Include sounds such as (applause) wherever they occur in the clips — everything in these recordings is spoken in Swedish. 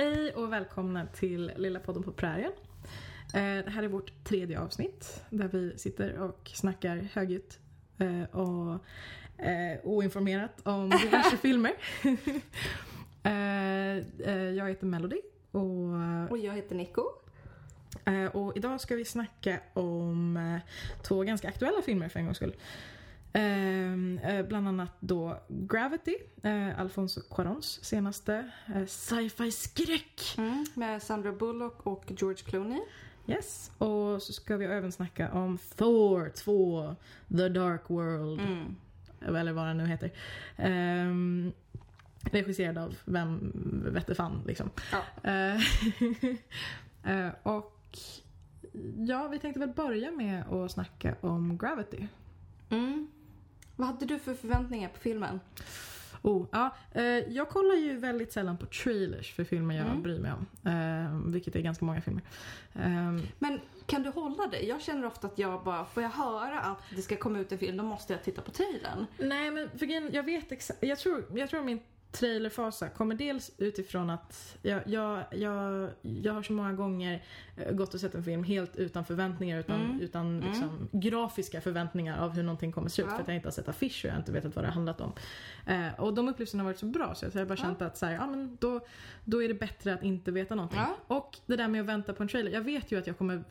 Hej och välkomna till Lilla podden på prärien. Eh, Det här är vårt tredje avsnitt där vi sitter och snackar högljutt eh, och eh, oinformerat om (laughs) diverse filmer. (laughs) Jag heter Melody och, Och jag heter Nico. och idag ska vi snacka om två ganska aktuella filmer för en gångs skull. Ehm, eh, bland annat då Gravity, eh, Alfonso Cuarons senaste eh, sci-fi skräck. Med Sandra Bullock och George Clooney. Yes, och så ska vi även snacka om Thor 2, The Dark World, Mm. eller vad den nu heter. Ehm, regisserad av vem vette fan liksom. Ja. Eh, (laughs) eh, och ja, vi tänkte väl börja med att snacka om Gravity. Mm. Vad hade du för förväntningar på filmen? Oh, ja, eh, jag kollar ju väldigt sällan på trailers för filmer jag Mm. bryr mig om. Eh, vilket är ganska många filmer. Ehm, Men kan du hålla dig? Jag känner ofta att jag bara, får jag höra att det ska komma ut en film, då måste jag titta på trailern. Nej men för jag vet exakt, jag tror, jag tror min trailerfasa kommer dels utifrån att jag, jag, jag, jag har så många gånger eh, gått och sett en film helt utan förväntningar utan, Mm. utan Mm. liksom grafiska förväntningar av hur någonting kommer se ut Ja. för att jag inte har sett affischer och jag inte vetat vad det har handlat om. Eh, och de upplevelserna har varit så bra så jag har bara Ja. känt att så här, ja, men då, då är det bättre att inte veta någonting. Ja. Och det där med att vänta på en trailer. Jag vet ju att jag kommer,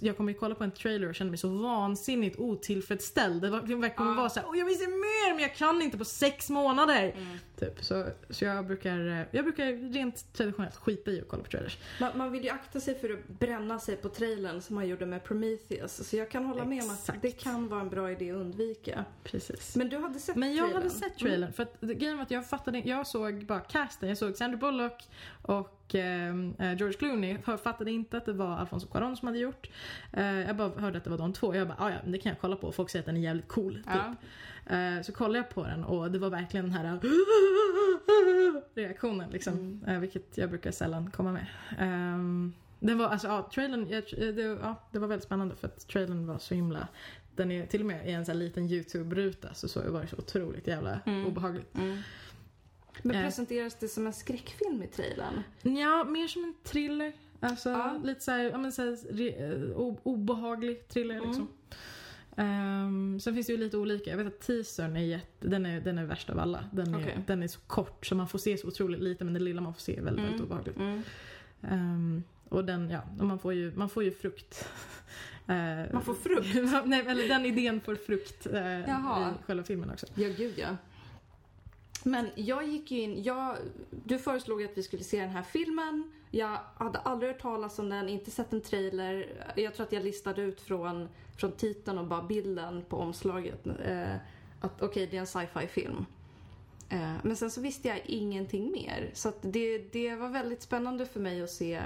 jag kommer kolla på en trailer och känna mig så vansinnigt otillfredsställd. Det kommer Ja. vara så här, jag vill se mer men jag kan inte på sex månader. Mm. Typ. Så, så jag brukar, eh, jag brukar rent traditionellt skita i att kolla på trailers. Man, man vill ju akta sig för att bränna sig på trailern som man gjorde med Prometheus. Så jag kan hålla med om att Exakt. det kan vara en bra idé att undvika. Precis. Men du hade sett Men jag trailern? hade sett trailern för att grejen var att jag fattade jag såg bara casten. Jag såg Sandra Bullock och eh, eh, George Clooney. Fattade inte att det var Alfonso Cuarón som hade gjort. Eh, jag bara hörde att det var de två. Jag bara, "Ah, ja det kan jag kolla på. Folk säger att den är jävligt cool. Typ. Ja. Eh, så kollade jag på den och det var verkligen den här reaktionen liksom. Mm. Eh, vilket jag brukar sällan komma med. Um, den var, alltså ja, trailern, jag, det, ja, det var väldigt spännande för att trailern var så himla den är till och med i en sån liten YouTube-ruta så, så var det så otroligt jävla Mm. obehagligt. Mm. Men Eh. presenteras det som en skräckfilm i trailern? Ja, mer som en thriller. Alltså Ja. lite såhär, ja men såhär, eh, obehaglig thriller Mm. liksom. Ehm, sen finns det ju lite olika. Jag vet att teasern är jätte, den är, den är värst av alla. Den är, den är så kort så man får se så otroligt lite men det lilla man får se är väldigt, väldigt obehagligt. Mm. Ehm, och den, ja, och man får ju, man får ju frukt. (laughs) Eh, Man får frukt? (laughs) Nej, eller den idén får frukt eh, i själva filmen också. Ja, gud ja. Men jag gick ju in, jag, du föreslog att vi skulle se den här filmen. Jag hade aldrig hört talas om den, inte sett en trailer. Jag tror att jag listade ut från, från titeln och bara bilden på omslaget. Eh, att okej, det är en sci-fi film. Eh, men sen så visste jag ingenting mer. Så att det, det var väldigt spännande för mig att se,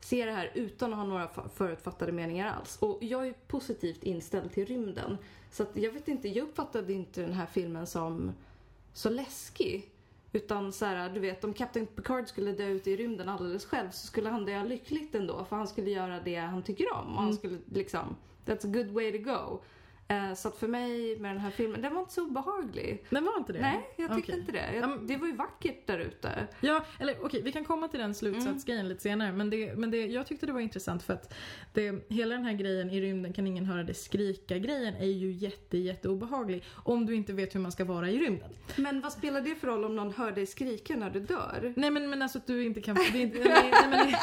se det här utan att ha några förutfattade meningar alls. Och jag är positivt inställd till rymden. Så att jag vet inte, jag uppfattade inte den här filmen som så läskig. Utan så här, du vet, om Captain Picard skulle dö ute i rymden alldeles själv så skulle han dö lyckligt ändå för han skulle göra det han tycker om. Och han Mm. skulle liksom, that's a good way to go. Eh, så att för mig med den här filmen, den var inte så obehaglig. Den var inte det? Nej, jag tyckte Okej. inte det. Ja, Jag, det var ju vackert där ute. Ja, eller okej, vi kan komma till den slutsatsgrejen lite senare. Men, det, men det, jag tyckte det var intressant för att det, hela den här grejen i rymden kan ingen höra det skrika-grejen är ju jätte, jätte obehaglig om du inte vet hur man ska vara i rymden. Men vad spelar det för roll om någon hör dig skrika när du dör? Nej men, men alltså att du inte kan... Det (laughs) nej, nej, det,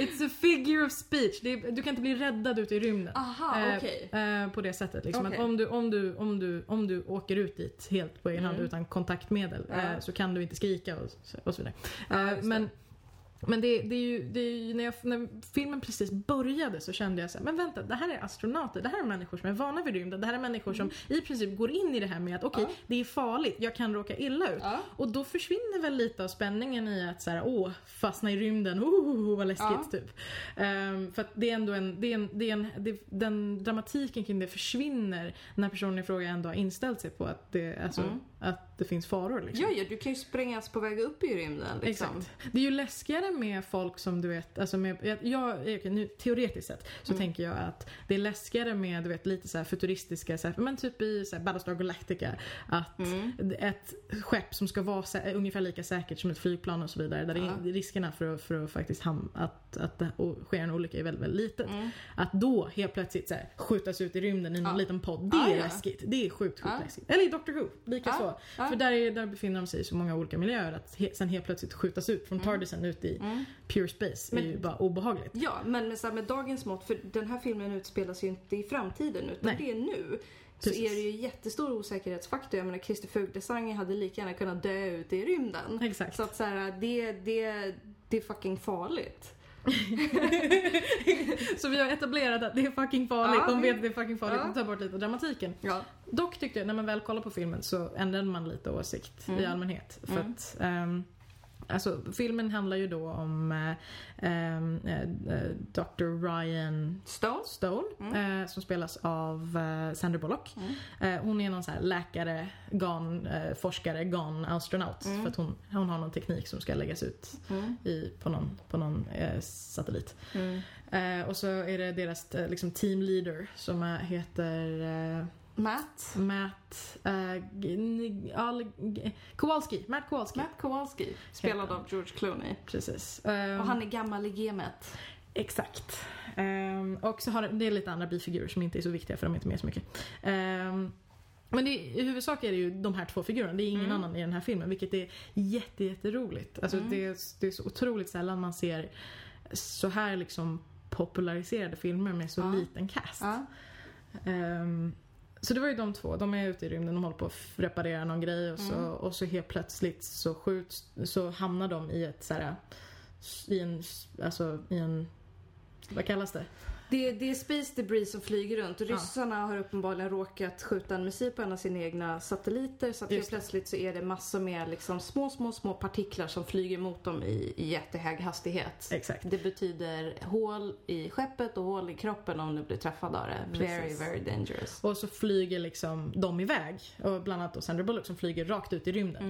it's a figure of speech. Är, du kan inte bli räddad ute i rymden. Aha, Eh, okej. eh, på det sättet. Liksom. Att om, du, om, du, om, du, om du åker ut dit helt på egen hand Mm. utan kontaktmedel Ja. eh, så kan du inte skrika och, och så vidare. Ja, Eh, det. Men det, det är ju, det är ju när, jag, när filmen precis började så kände jag så här, men vänta, det här är astronauter, det här är människor som är vana vid rymden, det här är människor som i princip går in i det här med att okej, Mm. Ja. det är farligt, jag kan råka illa ut. Ja. Och då försvinner väl lite av spänningen i att så här, åh, fastna i rymden, oh, vad läskigt Ja. typ. Ehm, för att det är ändå en, det är en, det är en det, den dramatiken kring det försvinner när personen i fråga ändå har inställt sig på att det, alltså, Mm. att det finns faror. Liksom. Ja, ja, du kan ju sprängas på väg upp i rymden. Liksom. Exakt. Det är ju läskigare med folk som du vet, alltså med, jag, okej, nu, teoretiskt sett så Mm. tänker jag att det är läskigare med du vet lite så futuristiska, så här, men typ i så här Battlestar Galactica, att Mm. ett skepp som ska vara sä- ungefär lika säkert som ett flygplan och så vidare, där Ja. det riskerna för att, för att faktiskt ham, att, att det sker en olycka är väldigt, väldigt litet. Mm. Att då helt plötsligt så här, skjutas ut i rymden i någon Ja. liten podd, det är ja. läskigt. Det är sjukt, sjukt läskigt. Eller i Doctor Who, lika så. För där, är, där befinner de sig i så många olika miljöer att he, sen helt plötsligt skjutas ut från TARDISen ut i Mm. pure space Men- är ju bara obehagligt. Ja, men så med dagens mått, för den här filmen utspelas ju inte i framtiden utan Nej. det är nu. Så Precis. är det ju jättestor osäkerhetsfaktor. Jag menar Christer Fuglesang hade lika gärna kunnat dö ute i rymden. Exakt. Så att så här, det, det, det är fucking farligt. (laughs) Så vi har etablerat att det är fucking farligt, Ja. de vet att det är fucking farligt, Ja. och tar bort lite dramatiken. Ja. Dock tyckte jag, när man väl kollar på filmen så ändrade man lite åsikt i Mm. allmänhet. För Mm. att ehm, Alltså filmen handlar ju då om eh, ehm, eh, eh, Dr. Ryan Stone? Stone Mm. eh, som spelas av eh, Sandra Bullock. Mm. Eh, hon är någon så läkare, gan, eh, forskare, gan astronaut. Mm. För att hon, hon har någon teknik som ska läggas ut Mm. i, på någon, på någon satellit. Mm. Och så är det deras liksom team leader som heter Matt? Matt G- Kowalski. Matt Kowalski. Matt Kowalski, spelad av George Clooney. Precis. Eh, Och han är gammal i gamet. Exakt. Ehm, och så har det, är lite andra bifigurer som inte är så viktiga för de är inte med så mycket. Ehm, men det, i huvudsak är det ju de här två figurerna, det är ingen Mm. annan i den här filmen vilket är jätte, jätteroligt. Alltså Mm. det, är, det är så otroligt sällan man ser så här liksom populariserade filmer med så Ja. liten cast. Ja. Ehm, så det var ju de två, de är ute i rymden, de håller på att reparera någon grej och så, Mm. och så helt plötsligt så skjuts, så hamnar de i ett så här, i en, alltså i en, vad kallas det? Det, det är space debris som flyger runt och Ja. ryssarna har uppenbarligen råkat skjuta en missil på en av sina egna satelliter så att helt plötsligt så är det massor med liksom små, små, små partiklar som flyger mot dem i, i jättehög hastighet. Exakt. Det betyder hål i skeppet och hål i kroppen om du blir träffad av det. Very, Precis. very dangerous. Och så flyger liksom de iväg. Och bland annat då Sandra Bullock som flyger rakt ut i rymden.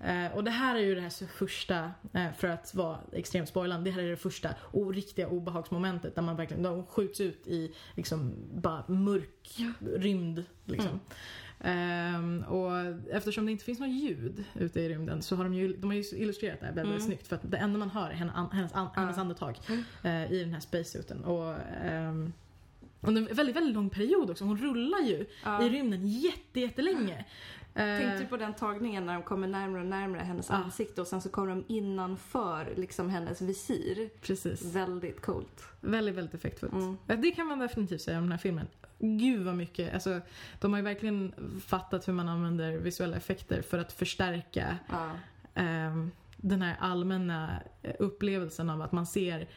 Mm. Eh, och det här är ju det här så första, eh, för att vara extremt spoilande, det här är det första o- riktiga obehagsmomentet där man verkligen, de skjuts ut i liksom bara mörk rymd liksom. Ehm, och eftersom det inte finns något ljud ute i rymden så har de ju, de har ju illustrerat det här väldigt, Mm. snyggt för att det enda man hör är hennes, hennes andetag Mm. eh, i den här spacesuiten. Och, ehm, under en väldigt, väldigt lång period också. Hon rullar ju Ja. i rymden jätte, jättelänge. Eh, Tänkte du på den tagningen när de kommer närmare och närmare hennes Ja. ansikte och sen så kommer de innanför liksom hennes visir. Precis. Väldigt coolt. Väldigt, väldigt effektfullt. Mm. Det kan man definitivt säga om den här filmen. Gud vad mycket, alltså de har ju verkligen fattat hur man använder visuella effekter för att förstärka Ja. ehm, den här allmänna eh, upplevelsen av att man ser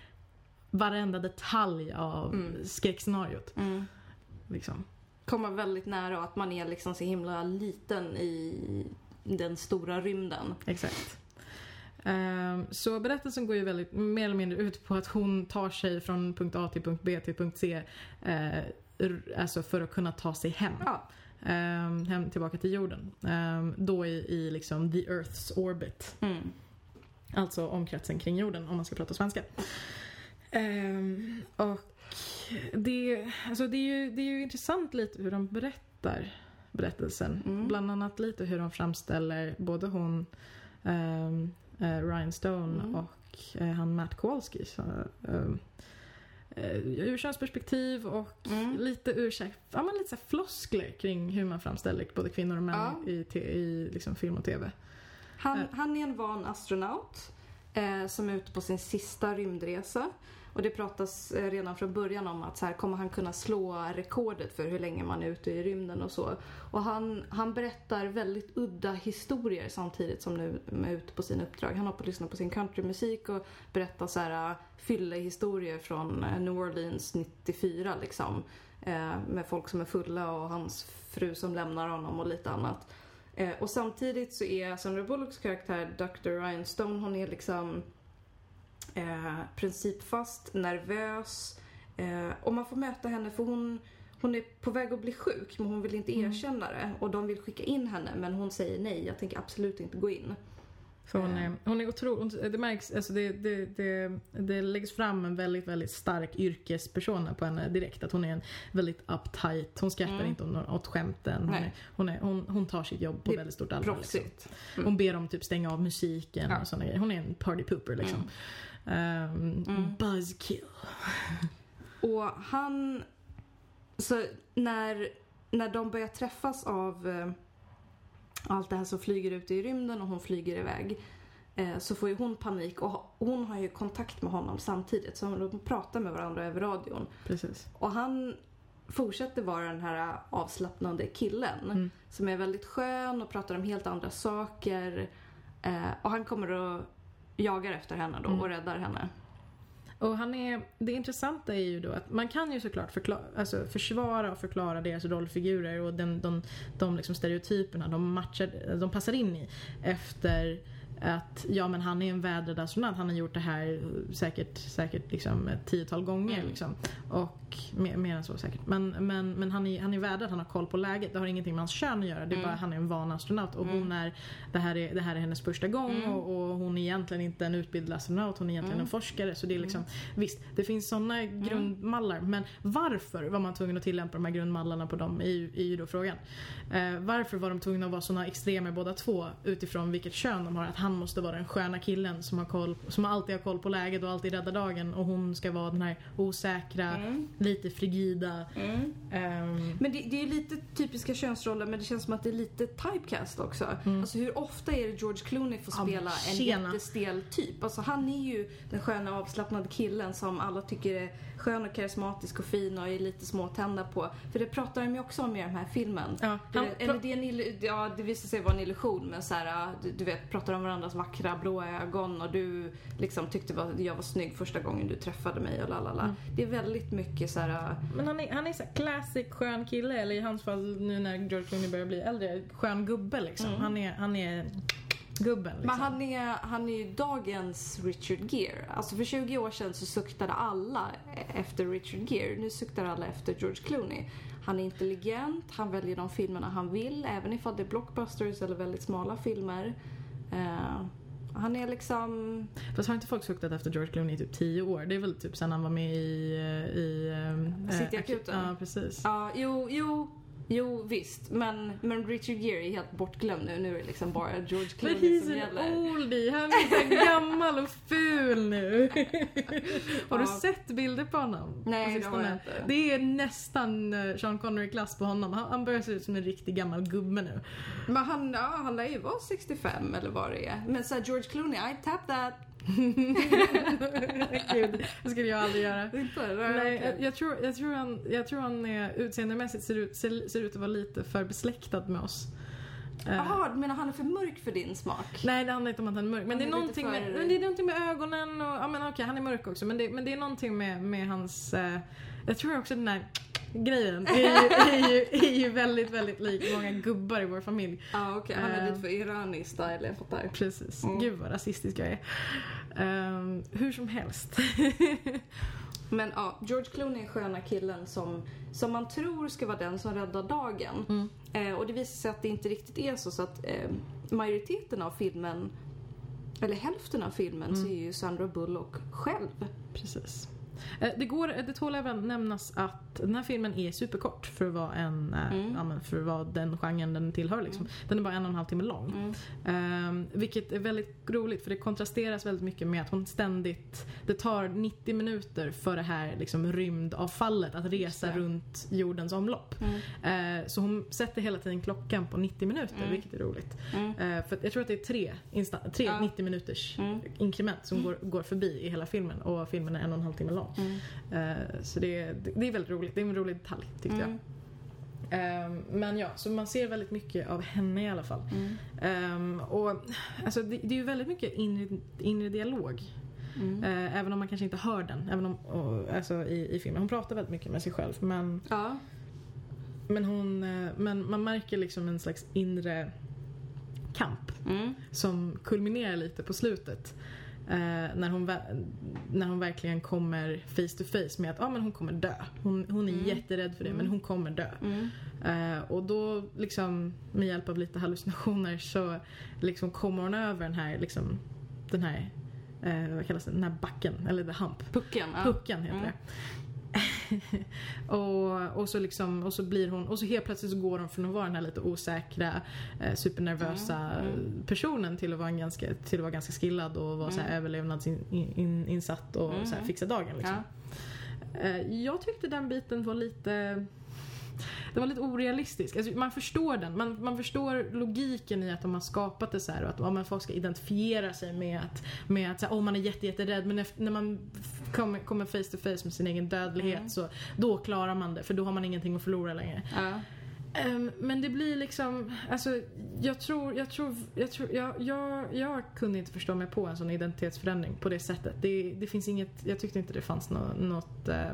varenda detalj av Mm. skräckscenariot. Mm. Liksom. Komma väldigt nära och att man är liksom så himla liten i den stora rymden. Exakt. Ehm, så berättelsen går ju väldigt, mer eller mindre ut på att hon tar sig från punkt A till punkt B till punkt C. eh, alltså för att kunna ta sig hem. Ja. Ehm, hem tillbaka till jorden. Ehm, då i, i liksom the Earth's orbit. Mm. Alltså omkretsen kring jorden om man ska prata svenska. Och det, alltså det, är ju, det är ju intressant lite hur de berättar berättelsen. Mm. Bland annat lite hur de framställer både hon ehm, eh, Ryan Stone Mm. och eh, han Matt Kowalski. Så, eh, ur könsperspektiv och Mm. lite ur ja, men lite så floskler kring hur man framställer både kvinnor och män Ja. i, te- i liksom film och tv. Han, Eh. han är en van astronaut eh, som är ute på sin sista rymdresa. Och det pratas eh, redan från början om att så här, kommer han kunna slå rekordet för hur länge man är ute i rymden och så. Och han, han berättar väldigt udda historier samtidigt som nu är ute på sina uppdrag. Han har på att lyssna på sin countrymusik och berättar så här eh, fyllehistorier från eh, New Orleans 94 liksom. Med folk som är fulla och hans fru som lämnar honom och lite annat. Och samtidigt så är Sandra Bullocks karaktär Dr. Ryan Stone, hon är liksom eh, principfast, nervös. Eh, och man får möta henne för hon, hon är på väg att bli sjuk men hon vill inte Mm. erkänna det. Och de vill skicka in henne men hon säger nej, jag tänker absolut inte gå in. För hon är, hon är otroligt, det märks, alltså det, det, det, det läggs fram en väldigt, väldigt stark yrkespersona på henne direkt. Att hon är en väldigt uptight, hon skrattar Mm. inte åt- skämten. Hon, är, hon, är, hon, hon tar sitt jobb på väldigt stort allvar. Liksom. Mm. Hon ber dem typ stänga av musiken Ja. och sådana grejer. Hon är en party pooper liksom. Ehm, Mm. Buzzkill. Och han... Så när, när de börjar träffas av eh, allt det här som flyger ut i rymden och hon flyger iväg eh, så får ju hon panik och hon har ju kontakt med honom samtidigt så de pratar med varandra över radion. Precis. Och han fortsätter vara den här avslappnande killen Mm. som är väldigt skön och pratar om helt andra saker. Eh, och han kommer och jagar efter henne då Mm. och räddar henne. Och han är, det intressanta är ju då att man kan ju såklart förklara, alltså försvara och förklara deras rollfigurer och den, de, de liksom stereotyperna de, matchar, de passar in i efter att ja men han är en vädrad astronaut, han har gjort det här säkert, säkert liksom ett tiotal gånger Mm. liksom. Och mer, mer än så säkert. Men, men, men han är, han är vädrad, han har koll på läget. Det har ingenting med hans kön att göra. Det är Mm. bara han är en van astronaut och Mm. hon är, det här är, det här är hennes första gång Mm. och, och hon är egentligen inte en utbildad astronaut, hon är egentligen Mm. en forskare. Så det är liksom, visst, det finns sådana grundmallar. Men varför var man tvungen att tillämpa de här grundmallarna på dem är ju, är ju då frågan. Eh, varför var de tvungna att vara sådana extremer båda två utifrån vilket kön de har? Att han måste vara den sköna killen som, har koll, som alltid har koll på läget och alltid räddar dagen och hon ska vara den här osäkra, Mm. lite frigida. ehm, Men det, det är lite typiska könsroller men det känns som att det är lite typecast också. Alltså hur ofta är det George Clooney får Ja, spela en tjena. jättestel typ? Alltså han är ju den sköna avslappnade killen som alla tycker är skön och karismatisk och fin och är lite småtända på. För det pratar de ju också om i den här filmen. ja, Det, han, eller det, är en ja, det visar sig vara en illusion men så här, du, du vet, pratar om varandras vackra blåa ögon och du liksom tyckte att jag var snygg första gången du träffade mig och lalala. Mm. Det är väldigt mycket så här. men han är, han är så här classic skön kille, eller i hans fall nu när George Clooney börjar bli äldre, skön gubbe liksom. Mm. Han, är, han är gubben liksom. Men han är, han är ju dagens Richard Gere. Alltså för 20 år sedan så suktade alla efter Richard Gere. Nu suktar alla efter George Clooney. Han är intelligent, han väljer de filmerna han vill, även ifall det är blockbusters eller väldigt smala filmer. Eh, han är liksom... Fast har inte folk suktat efter George Clooney i typ 10 år? Det är väl typ sen han var med i... eh, i eh, Cityakuten? Ja, precis. Ja, jo, jo, jo visst. Men, men Richard Gere är helt bortglömd nu. Nu är det liksom bara George Clooney he's som an gäller. oldie, han är så gammal och ful nu. (laughs) Har du sett bilder på honom? Nej, på det har jag inte. Det är nästan eh, Sean Connery-klass på honom. Han, han börjar se ut som en riktig gammal gubbe nu. Men han, ja, han lär ju vara 65 eller vad det är. Men så George Clooney, I tap that. Gud, det skulle jag aldrig göra. Inte? Nej, jag, jag, tror, jag, tror han, jag tror han är, utseendemässigt ser ut, ser, ser ut att vara lite för besläktad med oss. Eh, Jaha, du menar han är för mörk för din smak? Nej, det handlar inte om att han är mörk. Men, Han det, är någonting för- med, men det är någonting med ögonen och, ja men okej, han är mörk också. Men det, men det är någonting med, med hans, eh, jag tror också den här grejen är ju, är, ju, är ju väldigt, väldigt lik många gubbar i vår familj. Ja, ah, okej. Han är Eh. lite för irani-style, jag fattar. Precis. Mm. Gud vad rasistisk jag är. Ehm, hur som helst. (laughs) Men ja, George Clooney är sköna killen som, som man tror ska vara den som räddar dagen. Mm. Eh, och det visar sig att det inte riktigt är så. Så att eh, majoriteten av filmen, eller hälften av filmen, Mm. så är ju Sandra Bullock själv. Precis. Eh, Det, går, det tål även nämnas att den här filmen är superkort för att vara, en, eh, Mm. men för att vara den genren den tillhör. Liksom. Den är bara en och en halv timme lång. Mm. Ehm, vilket är väldigt roligt för det kontrasteras väldigt mycket med att hon ständigt, det tar 90 minuter för det här liksom, rymdavfallet att resa runt jordens omlopp. Mm. Eh, så hon sätter hela tiden klockan på 90 minuter Mm. vilket är roligt. Mm. Eh, för jag tror att det är tre, tre Ja. 90 minuters Mm. inkrement som går, går förbi i hela filmen och filmen är en och en halv timme lång. Mm. Eh, så det, är- det är väldigt roligt, det är en rolig detalj tyckte jag. Mm. Ehm, men ja, så man ser väldigt mycket av henne i alla fall. Mm. Ehm, och alltså det, det är ju väldigt mycket inre, inre dialog. Mm. Eh, även om man kanske inte hör den även om, alltså i, i filmen. Hon pratar väldigt mycket med sig själv men, Ja. men, hon, eh, men man märker liksom en slags inre kamp Mm. som kulminerar lite på slutet. Eh, när, hon, när hon verkligen kommer face to face med att ah, men hon kommer dö. Hon, hon är Mm. jätterädd för det men hon kommer dö. Mm. Eh, och då liksom med hjälp av lite hallucinationer så liksom kommer hon över den här liksom den här eh, vad kallas det? Den här backen, eller the hump. Pucken. Pucken heter Mm. det. (laughs) och, och, så liksom, och så blir hon, och så helt plötsligt så går hon från att vara den här lite osäkra, eh, supernervösa Mm, mm. personen till att vara ganska, till att vara ganska skillad och vara så här överlevnadsinsatt och Mm. så här, fixa dagen. Liksom. Ja. Eh, Jag tyckte den biten var lite det var lite orealistisk. Alltså, man förstår den. Man, man förstår logiken i att de har skapat det så här och att ja, men folk ska identifiera sig med att, med att så här, oh, man är jätte, jätterädd men när man kommer, kommer face to face med sin egen dödlighet Mm. så då klarar man det för då har man ingenting att förlora längre. Ja. Ehm, men det blir liksom, alltså jag tror, jag tror, jag tror, jag, jag, jag kunde inte förstå mig på en sån identitetsförändring på det sättet. Det, det finns inget, jag tyckte inte det fanns något, något, eh,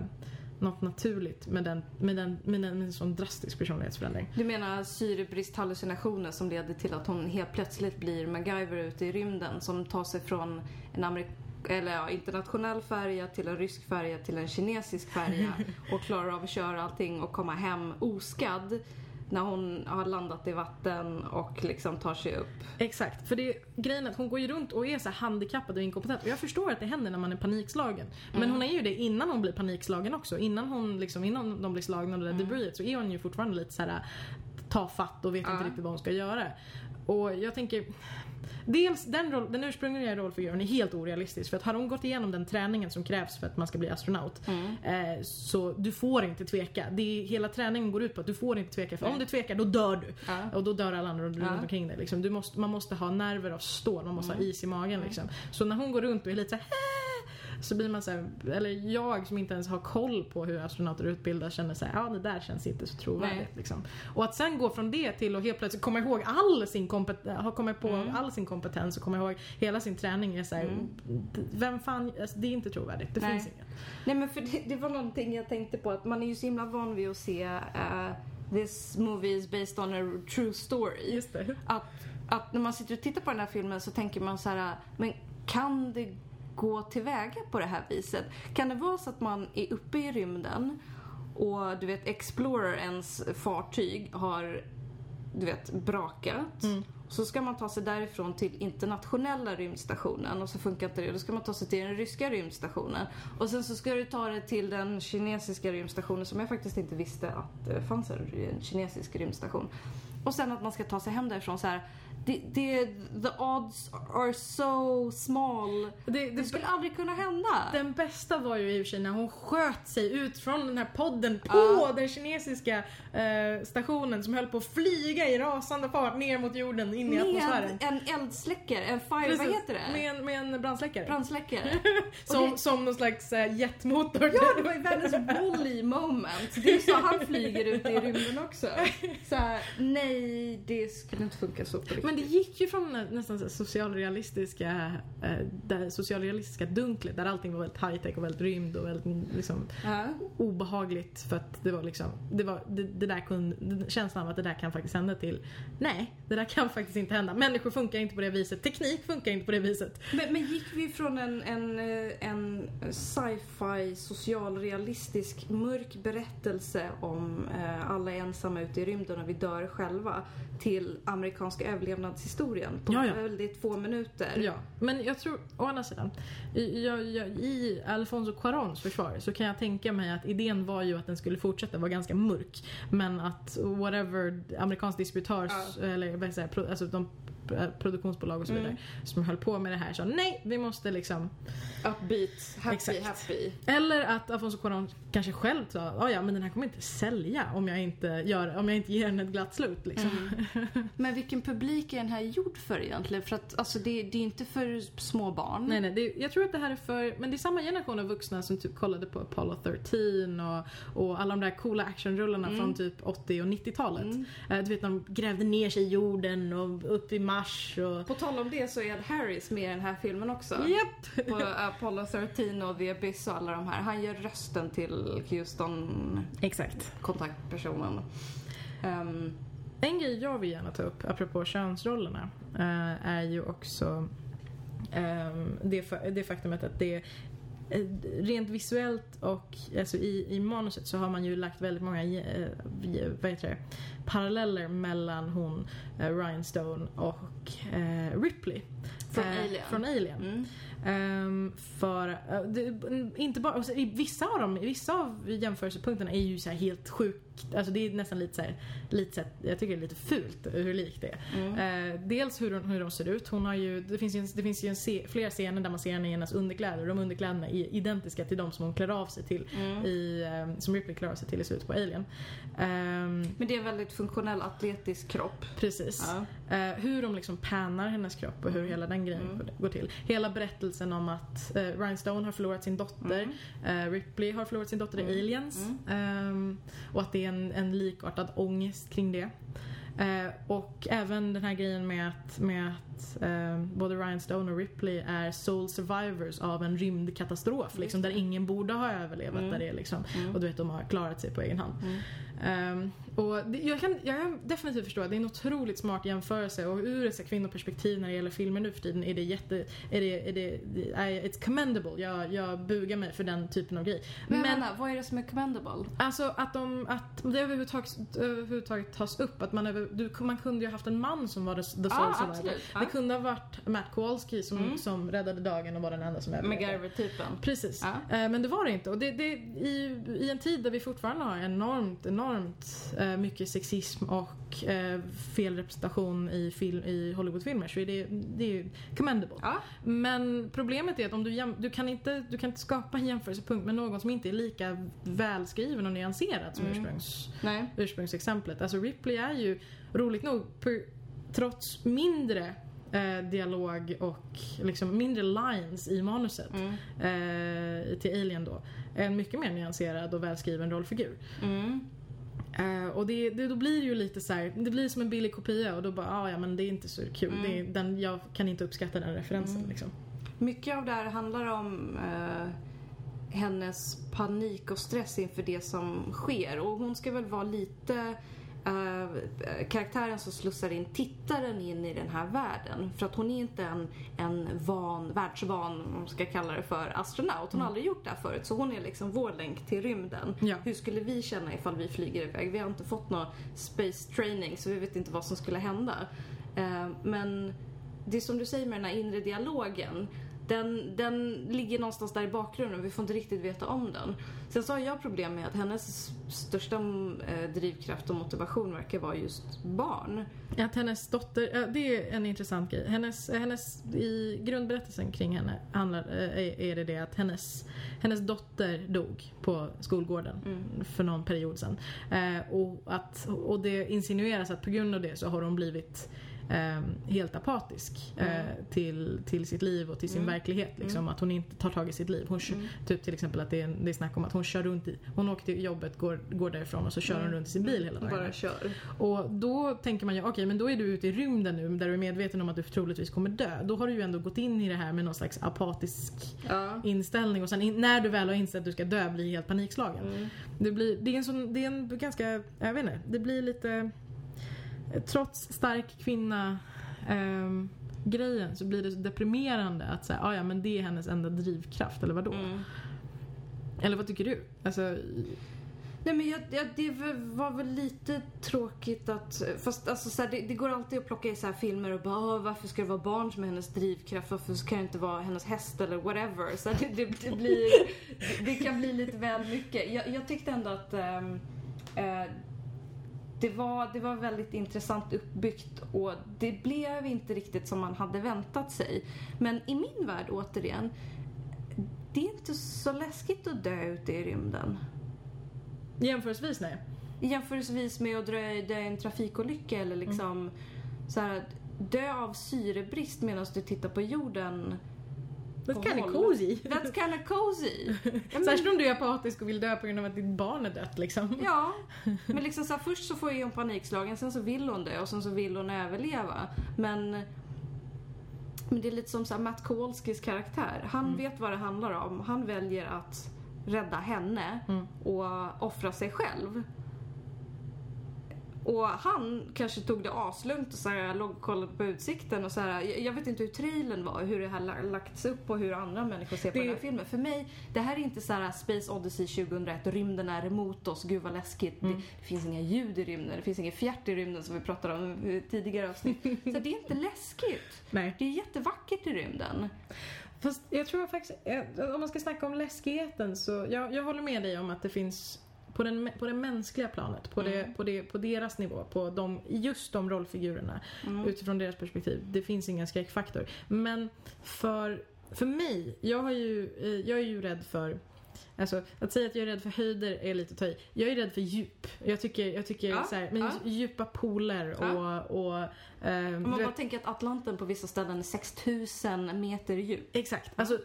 något naturligt med den, med den, med den, med en sån drastisk personlighetsförändring. Du menar syrebristhallucinationer som leder till att hon helt plötsligt blir MacGyver ute i rymden som tar sig från en amerik eller ja, internationell färja till en rysk färja till en kinesisk färja (laughs) och klarar av att köra allting och komma hem oskadd när hon har landat i vatten och liksom tar sig upp. Exakt, för det grejen är att hon går ju runt och är så här handikappad och inkompetent och jag förstår att det händer när man är panikslagen. Men Mm. hon är ju det innan hon blir panikslagen också. Innan, hon liksom, innan de blir slagna av det där Mm. debriet så är hon ju fortfarande lite så här ta fatt och vet Ja. inte riktigt vad hon ska göra. Och jag tänker Dels den, roll, den ursprungliga rollfiguren är helt orealistisk för att har hon gått igenom den träningen som krävs för att man ska bli astronaut Mm. eh, så du får inte tveka. Det är, hela träningen går ut på att du får inte tveka för Nej. om du tvekar då dör du. Ja. Och då dör alla andra runt Ja. omkring dig. Liksom. Du måste, man måste ha nerver av stål, man måste Mm. ha is i magen. Liksom. Så när hon går runt och är lite så här, "Äh", så blir man så här, eller jag som inte ens har koll på hur astronauter utbildas känner så här, ja det där känns inte så trovärdigt. Liksom. Och att sen gå från det till att helt plötsligt komma ihåg all sin kompetens, ha kommit på Mm. all sin kompetens och komma ihåg hela sin träning är så här, Mm. vem fan, alltså, det är inte trovärdigt. Det Nej. finns inget. Nej men för det, det var någonting jag tänkte på att man är ju så himla van vid att se uh, this movie is based on a true story. Att, att när man sitter och tittar på den här filmen så tänker man så här, men kan det gå tillväga på det här viset? Kan det vara så att man är uppe i rymden och du vet Explorer, ens fartyg, har du vet brakat. Mm. Så ska man ta sig därifrån till internationella rymdstationen och så funkar inte det. Då ska man ta sig till den ryska rymdstationen. Och sen så ska du ta det till den kinesiska rymdstationen som jag faktiskt inte visste att det fanns en kinesisk rymdstation. Och sen att man ska ta sig hem därifrån så här. Det, det, the odds are so small. Det, Det skulle aldrig kunna hända. Den bästa var ju i och för sig när hon sköt sig ut från den här podden på Ja. den kinesiska eh, stationen som höll på att flyga i rasande fart ner mot jorden in i atmosfären. Med en eldsläckare, en fire, Precis, vad heter det? Med en, med en brandsläckare. Brandsläckare. (laughs) som, det- som någon slags eh, jetmotor. Ja, det var ju världens Wall-E moment. Det är så han flyger ut i rymden också. (laughs) Så här, nej, det skulle inte funka så på riktigt. Men det gick ju från nä- nästan socialrealistiska, eh, det socialrealistiska dunklet där allting var väldigt high-tech och väldigt rymd och väldigt liksom, Ja. obehagligt för att det var liksom, det var, det, det där kunde, känslan av att det där kan faktiskt hända till, nej, det där kan (laughs) faktiskt inte hända. Människor funkar inte på det viset, teknik funkar inte på det viset. Men, men gick vi från en, en, eh, en sci-fi socialrealistisk mörk berättelse om eh, alla ensamma ute i rymden och vi dör själva till amerikanska överlevnadshistorien på Ja, ja. väldigt få minuter. Ja, men jag tror, å andra sidan, i, jag, jag, i Alfonso Cuarons försvar så kan jag tänka mig att idén var ju att den skulle fortsätta vara ganska mörk. Men att whatever, amerikansk distributörs, eller vad jag pro, alltså de eh, produktionsbolag och så Mm. vidare som höll på med det här sa nej, vi måste liksom Upbeat, happy, Exakt. happy. Eller att Alfonso Cuarón kanske själv sa "Ah, ja men den här kommer inte sälja om jag inte, gör, om jag inte ger den ett glatt slut. Liksom. Mm. (laughs) Men vilken publik är den här gjord för egentligen? För att alltså, det, det är inte för små barn. Nej, nej, det, jag tror att det här är för, men det är samma generation av vuxna som typ kollade på Apollo 13 och, och alla de där coola actionrullarna Mm. från typ 80 och 90-talet. Mm. Eh, Du vet när de grävde ner sig i jorden och upp i Mars och... På tal om det så är Ed Harris med i den här filmen också. Japp! På Apollo 13 och The Abyss och alla de här. Han gör rösten till Exakt. Houston-kontaktpersonen. Ehm, En grej jag vill gärna ta upp, apropå könsrollerna, eh, är ju också ehm, det, fa- det faktumet att det eh, Rent visuellt och alltså i, i manuset så har man ju lagt väldigt många eh, vad heter det, paralleller mellan hon, eh, Ryan Stone och eh, Ripley. Från Alien. Från Alien. Mm. Ehm, för, det, inte bara, alltså, i vissa av dem, vissa av jämförelsepunkterna är ju så här helt sjukt, alltså det är nästan lite så här, lite så här, jag tycker det är lite fult hur likt det är. Mm. Eh, dels hur, hur de ser ut, hon har ju, det finns ju, en, det finns ju en flera scener där man ser henne i hennes underkläder och de underkläderna är identiska till de som hon klär av sig till Mm. i, eh, som Ripley klär av sig till i slutet på Alien. Ehm, Men det är en väldigt funktionell atletisk kropp. precis. Ja. Eh, hur de liksom pannar hennes kropp och hur Mm. hela den grejen Mm. går till. Hela berättelsen om att eh, Ryan Stone har förlorat sin dotter, Mm. eh, Ripley har förlorat sin dotter i Mm. Aliens ehm, och att det en, en likartad ångest kring det. Eh, och även den här grejen med att, med att eh, både Ryan Stone och Ripley är soul survivors av en rymdkatastrof liksom, där ingen borde ha överlevat. Mm. Där det liksom, Mm. och du vet, de har klarat sig på egen hand. Mm. Ehm, och det, jag, kan, jag kan definitivt förstå att det är en otroligt smart jämförelse och ur ett kvinnoperspektiv när det gäller filmer nu för tiden är det jätte, är det, är det, är, it's commendable. Jag, jag bugar mig för den typen av grej. Men, Men, vad är det som är commendable? alltså att de, att det överhuvudtaget, överhuvudtaget tas upp att man, över, du, man kunde ju ha haft en man som var the, soul Ja, survivor. Ja. Det kunde ha varit Matt Kowalski som, Mm. som räddade dagen och var den enda som överlevde. MacGyver-typen. Precis. Ja. Eh, Men det var det inte. Och det, det, i, I en tid där vi fortfarande har enormt, enormt eh, mycket sexism och eh, felrepresentation i, film, i Hollywoodfilmer så det, det är ju commendable. Ja. Men problemet är att om du, du, kan inte, du kan inte skapa en jämförelsepunkt med någon som inte är lika välskriven och nyanserad som Mm. ursprungs, Nej. ursprungsexemplet. Alltså Ripley är ju, roligt nog, per, trots mindre eh, dialog och liksom mindre lines i manuset Mm. eh, till Alien då. En mycket mer nyanserad och välskriven rollfigur. Mm. Eh, och det, det, då blir det ju lite så här, det blir som en billig kopia och då bara, ah, ja men det är inte så kul. Mm. Det den, jag kan inte uppskatta den referensen Mm. liksom. Mycket av det här handlar om eh, hennes panik och stress inför det som sker. Och hon ska väl vara lite eh, karaktären som slussar in tittaren in i den här världen. För att hon är inte en, en van, världsvan, om man ska kalla det för, astronaut. Hon har aldrig gjort det här förut. Så hon är liksom vår länk till rymden. Ja. Hur skulle vi känna ifall vi flyger iväg? Vi har inte fått någon space training så vi vet inte vad som skulle hända. Eh, men det är som du säger med den här inre dialogen. Den, den ligger någonstans där i bakgrunden. Vi får inte riktigt veta om den. Sen så har jag problem med att hennes största eh, drivkraft och motivation verkar vara just barn. Att hennes dotter, det är en intressant grej. Hennes, hennes, I grundberättelsen kring henne handlar, eh, är, är det det att hennes, hennes dotter dog på skolgården Mm. för någon period sedan. Eh, och, att, och det insinueras att på grund av det så har hon blivit eh, helt apatisk eh, Mm. till, till sitt liv och till sin Mm. verklighet. Liksom, Mm. Att hon inte tar tag i sitt liv. Hon. Typ till exempel att det är, det är snack om att hon kör runt i, hon åker till jobbet, går, går därifrån och så kör hon runt i sin bil hela dagen. Bara kör. Och då tänker man ju, okej men då är du ute i rymden nu där du är medveten om att du troligtvis kommer dö. Då har du ju ändå gått in i det här med någon slags apatisk Ja. inställning och sen in, när du väl har insett att du ska dö blir helt panikslagen. Mm. Det, blir, det, är en sån, det är en ganska, jag vet inte, det blir lite Trots stark kvinna ehm, grejen så blir det så deprimerande att säga, ah, ja men det är hennes enda drivkraft eller vadå? Mm. Eller vad tycker du? Alltså, Nej men jag, jag, det var väl lite tråkigt att, fast alltså så här, det, det går alltid att plocka i så här filmer och bara "Åh, varför ska det vara barn som är hennes drivkraft, varför kan det inte vara hennes häst eller whatever. Så här, det, det, det, blir, det, kan bli lite väl mycket. Jag, jag tyckte ändå att ehm, eh, det, var, det var väldigt intressant uppbyggt och det blev inte riktigt som man hade väntat sig. Men i min värld återigen, det är inte så läskigt att dö ute i rymden. jämförelsevis nej. Jämförelsevis med att dö, dö i en trafikolycka eller liksom så här, dö av syrebrist medan du tittar på jorden. That's kind of håll. cozy. That's kind of cozy. (laughs) Ja, Särskilt om du är apatisk och vill dö på grund av att ditt barn är dött liksom. ja, (laughs) men liksom så här, först så får hon panikslagen, sen så vill hon dö och sen så vill hon överleva. Men, men det är lite som så Matt Kowalskis karaktär. Han Mm. vet vad det handlar om. Han väljer att rädda henne Mm. och offra sig själv. Och han kanske tog det aslugnt och så här, låg och kollade på utsikten och så här, jag- vet inte hur trailern var, hur det la- lagts upp och hur andra människor ser på Det- den här filmen. För mig, det här är inte så här Space Odyssey 2001, rymden är emot oss, gud vad läskigt. Mm. Det, det finns inga ljud i rymden, det finns ingen fjärt i rymden som vi pratade om i tidigare avsnitt. (laughs) Så det är inte läskigt. Nej. Det är jättevackert i rymden. Fast jag tror faktiskt, eh, om man ska snacka om läskigheten så, jag, jag håller med dig om att det finns på, den, på det mänskliga planet, på, det, Mm. på, det, på deras nivå, på de, just de rollfigurerna, Mm. utifrån deras perspektiv. Det finns ingen skräckfaktor. Men för, för mig, jag, har ju, eh, jag är ju rädd för Alltså att säga att jag är rädd för höjder är lite att ta i. Jag är rädd för djup. Jag tycker, jag tycker Ja, så här, men ja. djupa pooler och, Ja. och ehm, Om man vet- bara tänker att Atlanten på vissa ställen är 6000 meter djup. Exakt. Alltså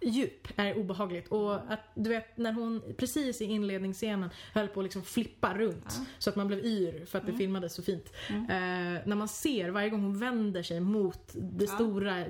djup är obehagligt. Och att du vet när hon precis i inledningsscenen höll på att liksom flippa runt Ja. så att man blev yr för att det Mm. filmades så fint. Mm. Eh, när man ser varje gång hon vänder sig mot det Ja. stora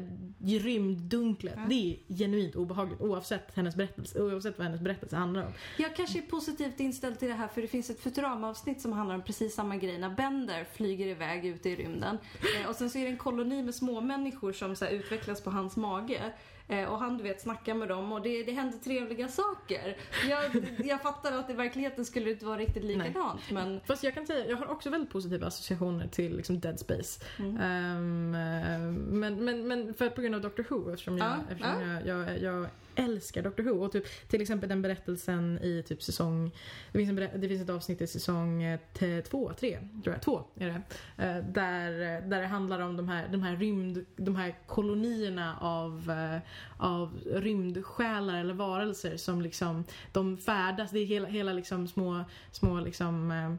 rymddunklet. Ja. Det är genuint obehagligt oavsett, hennes berättelse, oavsett vad hennes berättelse handlar om. Jag kanske är positivt inställd till det här för det finns ett Futurama-avsnitt som handlar om precis samma grej. När Bender flyger iväg ut i rymden. (laughs) Eh, och sen så är det en koloni med små människor som så utvecklas på hans mage. Eh, och han du vet snackar med dem och det, det händer trevliga saker. Jag, jag fattar att i verkligheten skulle det inte vara riktigt likadant men... Fast jag kan säga, jag har också väldigt positiva associationer till liksom Dead Space. Mm. Eh, men, men, men för på grund av Doctor Who eftersom, jag, Ja, eftersom ja. Jag, jag, jag älskar Doctor Who. Och typ, till exempel den berättelsen i typ säsong... Det finns, en det finns ett avsnitt i säsong eh, t- två, tre, tror jag. Två är det. Eh, där, där det handlar om de här, de här rymd... De här kolonierna av, eh, av rymdsjälar eller varelser som liksom... De färdas, det är hela, hela liksom små, små liksom... Eh,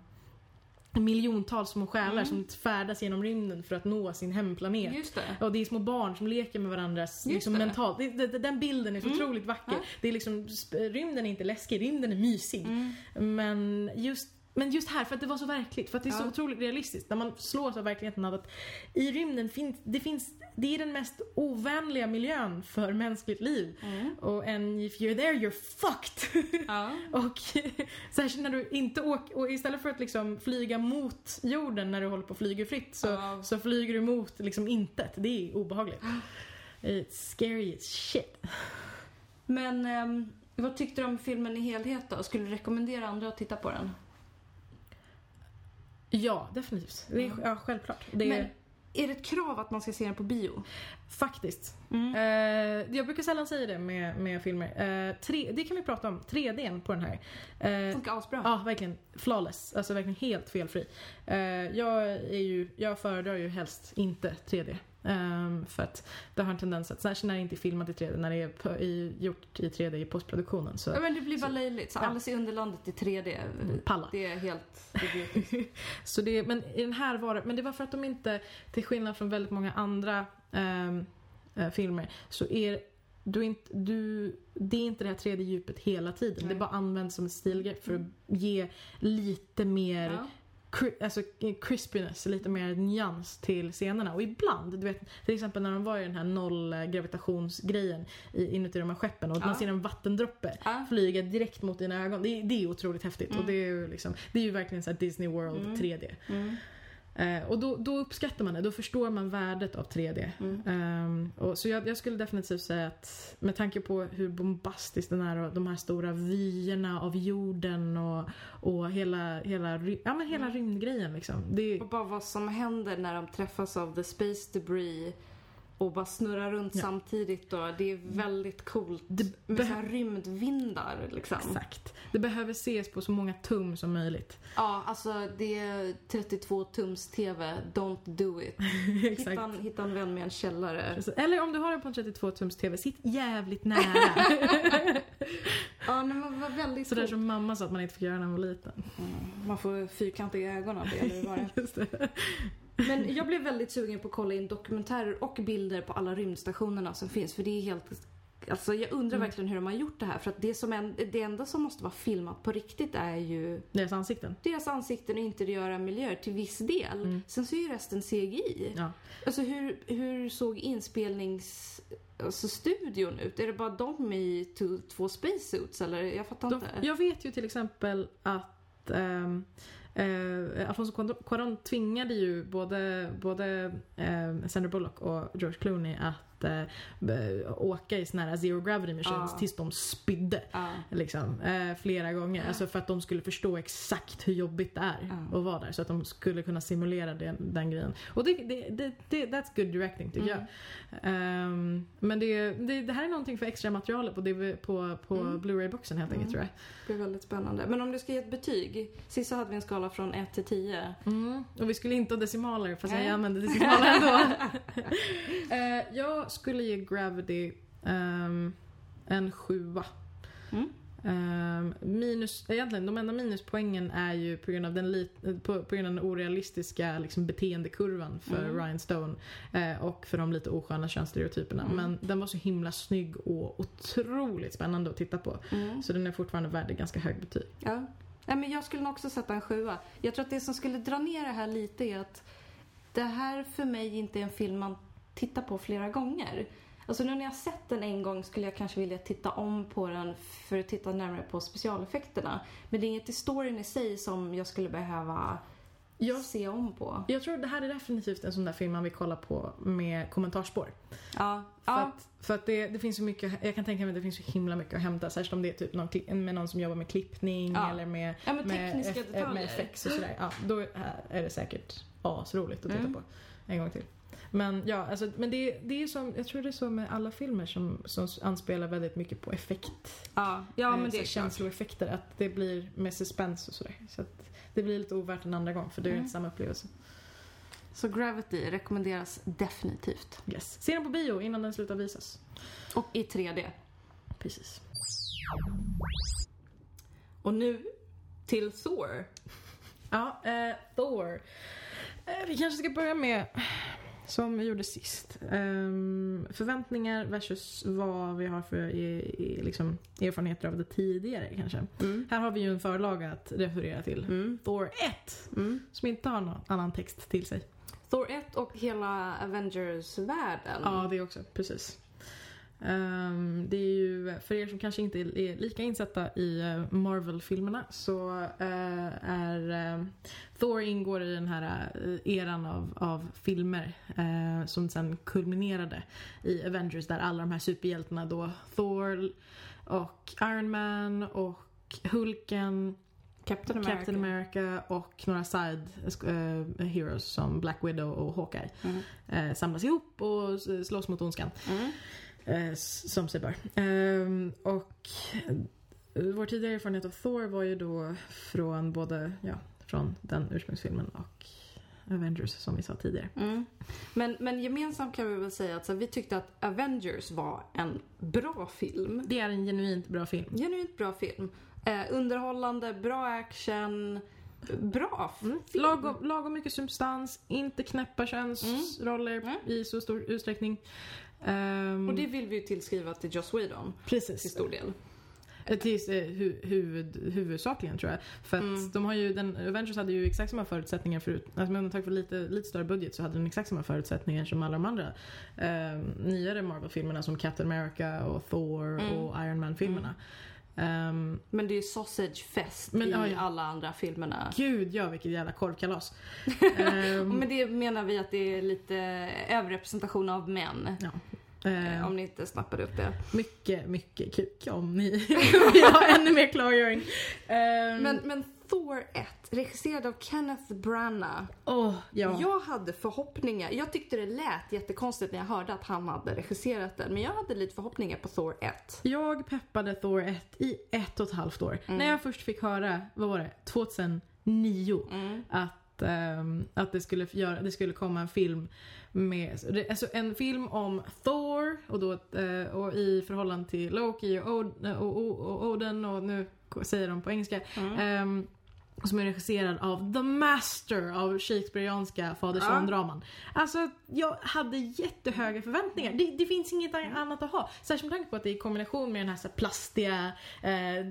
miljontals små själar Mm. som färdas genom rymden för att nå sin hemplanet. Just det. Och det är små barn som leker med varandras Just liksom, det. mentalt. Det, det, den bilden är så Mm. otroligt vacker. Ja. Det är liksom, rymden är inte läskig, rymden är mysig. Mm. Men just men just här, för att det var så verkligt, för att det är så Ja. otroligt realistiskt. När man slås av verkligheten av att i rymden finns, det finns, det är den mest ovänliga miljön för mänskligt liv. Mm. Och and if you're there you're fucked. Ja. (laughs) Och (laughs) särskilt när du inte åker, och istället för att liksom flyga mot jorden när du håller på och flyger fritt så, Ja. så flyger du mot liksom intet. Det är obehagligt. It's scary as shit. Men ehm, vad tyckte du om filmen i helhet då? Skulle du rekommendera andra att titta på den? Ja, definitivt. Det är, ja, självklart. Det är, Men är det ett krav att man ska se den på bio? Faktiskt. Mm. Eh, jag brukar sällan säga det med, med filmer. Eh, tre, det kan vi prata om. 3Dn på den här. Eh, Funkar asbra. Ja, verkligen. Flawless. Alltså verkligen helt felfri. Eh, jag, är ju, jag föredrar ju helst inte 3D. Ehm, för att det har en tendens att, särskilt när det inte är filmat i 3D, när det är på, i, gjort i 3D i postproduktionen så Ja, men det blir bara Så- löjligt. Så Ja. Alice i Underlandet i 3D, palla. det är helt idiotiskt. (laughs) Så det, men i den här var men det var för att de inte, till skillnad från väldigt många andra ehm, eh, filmer, så är du inte, du, det är inte det här 3D-djupet hela tiden. Nej. Det bara används som ett stilgrepp för att ge lite mer Ja. Alltså, crispiness, lite mer nyans till scenerna. Och ibland, du vet till exempel när de var i den här nollgravitationsgrejen inuti de här skeppen och Ja. man ser en vattendroppe Ja. flyga direkt mot dina ögon. Det, är- det är otroligt häftigt Mm. och det är ju liksom, det är ju verkligen så Disney World Mm. 3D. Mm. Eh, och då, då uppskattar man det, då förstår man värdet av 3D. Mm. Ehm, och så jag, jag skulle definitivt säga att med tanke på hur bombastisk den är och de här stora vyerna av jorden och, och hela, hela, ja, men hela Mm. rymdgrejen liksom. Det, Och bara vad som händer när de träffas av the space debris och bara snurrar runt Ja. samtidigt då. Det är väldigt coolt. Det med så här rymdvindar liksom. Exakt. Det behöver ses på så många tum som möjligt. (laughs) Ja, alltså det är 32 tums TV. Don't do it. Hitta Exakt. en, hitta en vän med en källare. Precis. Eller om du har det på en 32 tums TV, sitt jävligt nära. (laughs) Ja, nej, men vad väldigt Sådär som mamma sa att man inte fick göra när man var liten. Mm, Man får fyrkantiga ögon av det eller vad är. (laughs) Just det. Men jag blev väldigt sugen på att kolla in dokumentärer och bilder på alla rymdstationerna som finns. För det är helt... Alltså jag undrar Mm. verkligen hur de har gjort det här. För att det, som en, det enda som måste vara filmat på riktigt är ju Deras ansikten. deras ansikten och interiöra miljöer till viss del. Mm. Sen så är ju resten CGI. Ja. Alltså hur, hur såg inspelnings... Alltså studion ut? Är det bara de i två spacesuits eller? Jag fattar De, inte. jag vet ju till exempel att ehm, eh, Alfonso Cuarón tvingade ju både, både eh, Sandra Bullock och George Clooney att eh, b- åka i såna här zero gravity machines tills de spydde. Liksom, eh, flera gånger. Alltså för att de skulle förstå exakt hur jobbigt det är att vara där. Så att de skulle kunna simulera den, den grejen. Och det, det, det, det, that's good directing tycker Mm. jag. Ehm, men det, det, det här är någonting för extra materialet på, DV på, på Mm. Blu-ray-boxen helt enkelt Mm. tror jag. Det blir väldigt spännande. Men om du ska ge ett betyg. Sist så hade vi en skala från 1 till 10. Mm. Och vi skulle inte ha decimaler fast Nej. jag använde decimaler ändå. (laughs) Eh, jag skulle ge Gravity ehm, en sjua. Mm. Ehm, minus, egentligen de enda minuspoängen är ju på grund av den, lit, på, på grund av den orealistiska liksom, beteendekurvan för Mm. Ryan Stone eh, och för de lite osköna könsstereotyperna. Mm. Men den var så himla snygg och otroligt spännande att titta på. Mm. Så den är fortfarande värd ganska högt betyg. Ja. Nej, men jag skulle nog också sätta en sjua. Jag tror att det som skulle dra ner det här lite är att det här för mig inte är en film man tittar på flera gånger. Alltså nu när jag sett den en gång skulle jag kanske vilja titta om på den för att titta närmare på specialeffekterna. Men det är inget i storyn i sig som jag skulle behöva Jag, se om på. jag tror det här är definitivt en sån där film man vill kolla på med kommentarspår. Ja. För ja. att, för att det, det finns så mycket, jag kan tänka mig att det finns så himla mycket att hämta. Särskilt om det är typ någon, med någon som jobbar med klippning Ja. eller med, ja, med, detaljer. med effects och sådär. Ja, då är det säkert asroligt att titta Mm. på en gång till. Men ja, alltså, men det, det är som, jag tror det är så med alla filmer som, som anspelar väldigt mycket på effekt. Ja, ja Eh, men det är känsloeffekter. Att det blir med suspense och sådär. Så att det blir lite ovärt en andra gång för det är Mm. inte samma upplevelse. Så Gravity rekommenderas definitivt. Yes. Se den på bio innan den slutar visas. Och i 3D. Precis. Och nu till Thor. Ja, eh, Thor. Eh, vi kanske ska börja med som vi gjorde sist. Ehm, förväntningar versus vad vi har för i, i, liksom, erfarenheter av det tidigare kanske. Mm. Här har vi ju en förlaga att referera till. Mm. Thor 1. Mm. Som inte har någon annan text till sig. Thor 1 och hela Avengers-världen. Ja, det också. Precis. Ehm, det är ju, för er som kanske inte är lika insatta i eh, Marvel-filmerna så eh, är eh, Thor ingår i den här eh, eran av, av filmer som sen kulminerade i Avengers där alla de här superhjältarna då Thor och Iron Man och Hulken, Captain America. Captain America och några side eh, heroes som Black Widow och Hawkeye Mm. samlas ihop och slåss mot ondskan. Mm. Eh, som sig bör. Ehm, och vår tidigare erfarenhet av Thor var ju då från både, ja, från den ursprungsfilmen och Avengers som vi sa tidigare. Mm. Men, men gemensamt kan vi väl säga att så vi tyckte att Avengers var en bra film. Det är en genuint bra film. Genuint bra film. Eh, underhållande, bra action, bra Mm. film. Lagom, lagom mycket substans, inte knäppa könsroller Mm. i så stor utsträckning. Ehm, Och det vill vi ju tillskriva till Joss Whedon till precis. stor del. Eh, Till eh, hu, huvud, huvudsakligen tror jag. För att Mm. de har ju, den, Avengers hade ju exakt samma förutsättningar förut. Alltså med undantag för lite, lite större budget så hade den exakt samma förutsättningar som alla de andra eh, nyare Marvel-filmerna som Captain America och Thor Mm. och Iron Man-filmerna. Ehm, Men det är ju sausage fest Men, i ja. alla andra filmerna. gud ja, vilket jävla korvkalas. (laughs) Och med det menar vi att det är lite överrepresentation av män. ja. Eh, Om ni inte snappade upp det. mycket, mycket kuk om ni (laughs) vill ha ännu mer klargöring. Ehm, Men, men Thor 1, regisserad av Kenneth Branagh. åh, ja. Jag hade förhoppningar. Jag tyckte det lät jättekonstigt när jag hörde att han hade regisserat den. Men jag hade lite förhoppningar på Thor 1. Jag peppade Thor 1 i ett och ett halvt år. Mm. När jag först fick höra, vad var det, 2009 Mm. att, ehm, att det, skulle göra, det skulle komma en film med, alltså en film om Thor och, då, eh, och i förhållande till Loki och, Od, och, och, och Odin och nu säger de på engelska. Mm. Ehm, som är regisserad av the master av shakespearianska fader Ja. Alltså jag hade jättehöga förväntningar. Det, det finns inget annat att ha. Särskilt med tanke på att det är i kombination med den här, så här plastiga, eh,